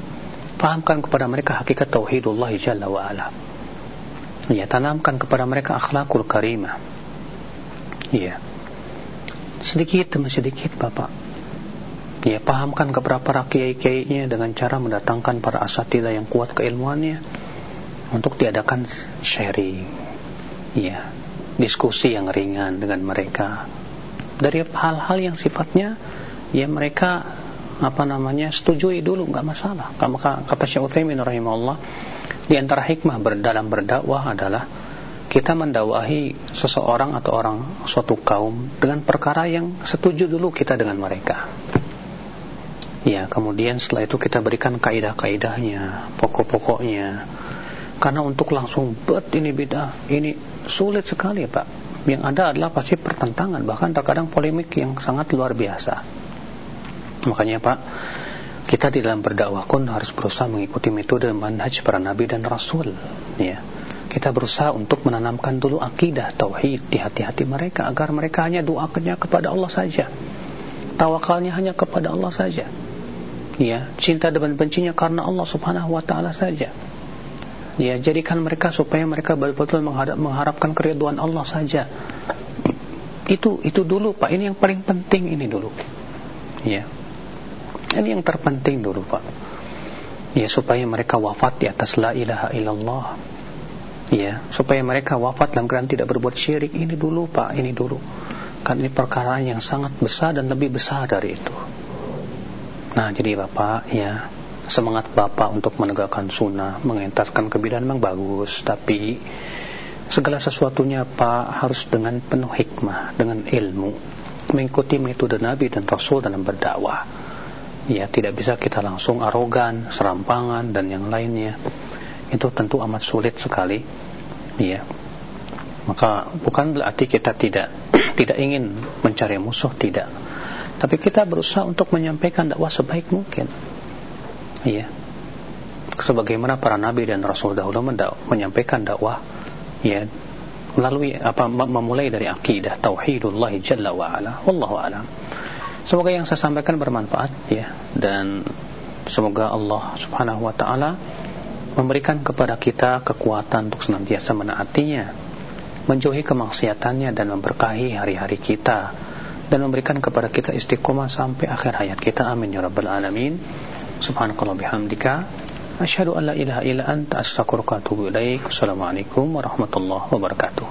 fahamkan kepada mereka hakikat tauhidullah jalla wa ala. Ya tanamkan kepada mereka akhlakul karimah. Ya sedikit demi sedikit Bapak. Ya pahamkan kepada para kiai-kiainya dengan cara mendatangkan para asatidah yang kuat keilmuannya untuk diadakan sharing. Ya diskusi yang ringan dengan mereka. Dari hal-hal yang sifatnya ya mereka apa namanya setujui dulu nggak masalah. Kata Syekh Utsaimin rahimahullah di antara hikmah dalam berdakwah adalah kita mendakwahi seseorang atau orang suatu kaum dengan perkara yang setuju dulu kita dengan mereka. Ya kemudian setelah itu kita berikan kaidah-kaidahnya pokok-pokoknya. Karena untuk langsung bet ini beda ini sulit sekali Pak. Yang ada adalah pasti pertentangan bahkan terkadang polemik yang sangat luar biasa Makanya Pak, kita di dalam berdakwah pun harus berusaha mengikuti metode manhaj para nabi dan rasul. Ya. Kita berusaha untuk menanamkan dulu akidah tauhid di hati-hati mereka agar mereka hanya doakannya kepada Allah saja. Tawakalnya hanya kepada Allah saja. Ya, cinta dan bencinya karena Allah Subhanahu wa taala saja. Ya, jadikan mereka supaya mereka betul-betul mengharapkan keriduan Allah saja. Itu itu dulu Pak, ini yang paling penting ini dulu. Ya. Ini yang terpenting dulu Pak Ya supaya mereka wafat di atas la ilaha illallah. Ya supaya mereka wafat dalam keadaan tidak berbuat syirik. Ini dulu Pak Ini dulu. Kan ini perkara yang sangat besar dan lebih besar dari itu. Nah jadi Bapak ya Semangat Bapak untuk menegakkan sunnah Mengentaskan kebidanan memang bagus. Tapi segala sesuatunya Pak harus dengan penuh hikmah Dengan ilmu. Mengikuti metode Nabi dan Rasul dalam berdakwah ya tidak bisa kita langsung arogan, serampangan dan yang lainnya. Itu tentu amat sulit sekali. Ya. Maka bukan berarti kita tidak tidak ingin mencari musuh tidak. Tapi kita berusaha untuk menyampaikan dakwah sebaik mungkin. Ya. Sebagaimana para nabi dan rasul dahulu menyampaikan dakwah ya melalui apa memulai dari akidah tauhidullah jalla wa ala wallahu alam Semoga yang saya sampaikan bermanfaat ya dan semoga Allah Subhanahu wa taala memberikan kepada kita kekuatan untuk senantiasa menaatinya, menjauhi kemaksiatannya dan memberkahi hari-hari kita dan memberikan kepada kita istiqomah sampai akhir hayat kita. Amin ya rabbal alamin. Subhanakallah bihamdika asyhadu an la ilaha illa anta astaghfiruka wa atubu ilaik. Assalamualaikum warahmatullahi wabarakatuh.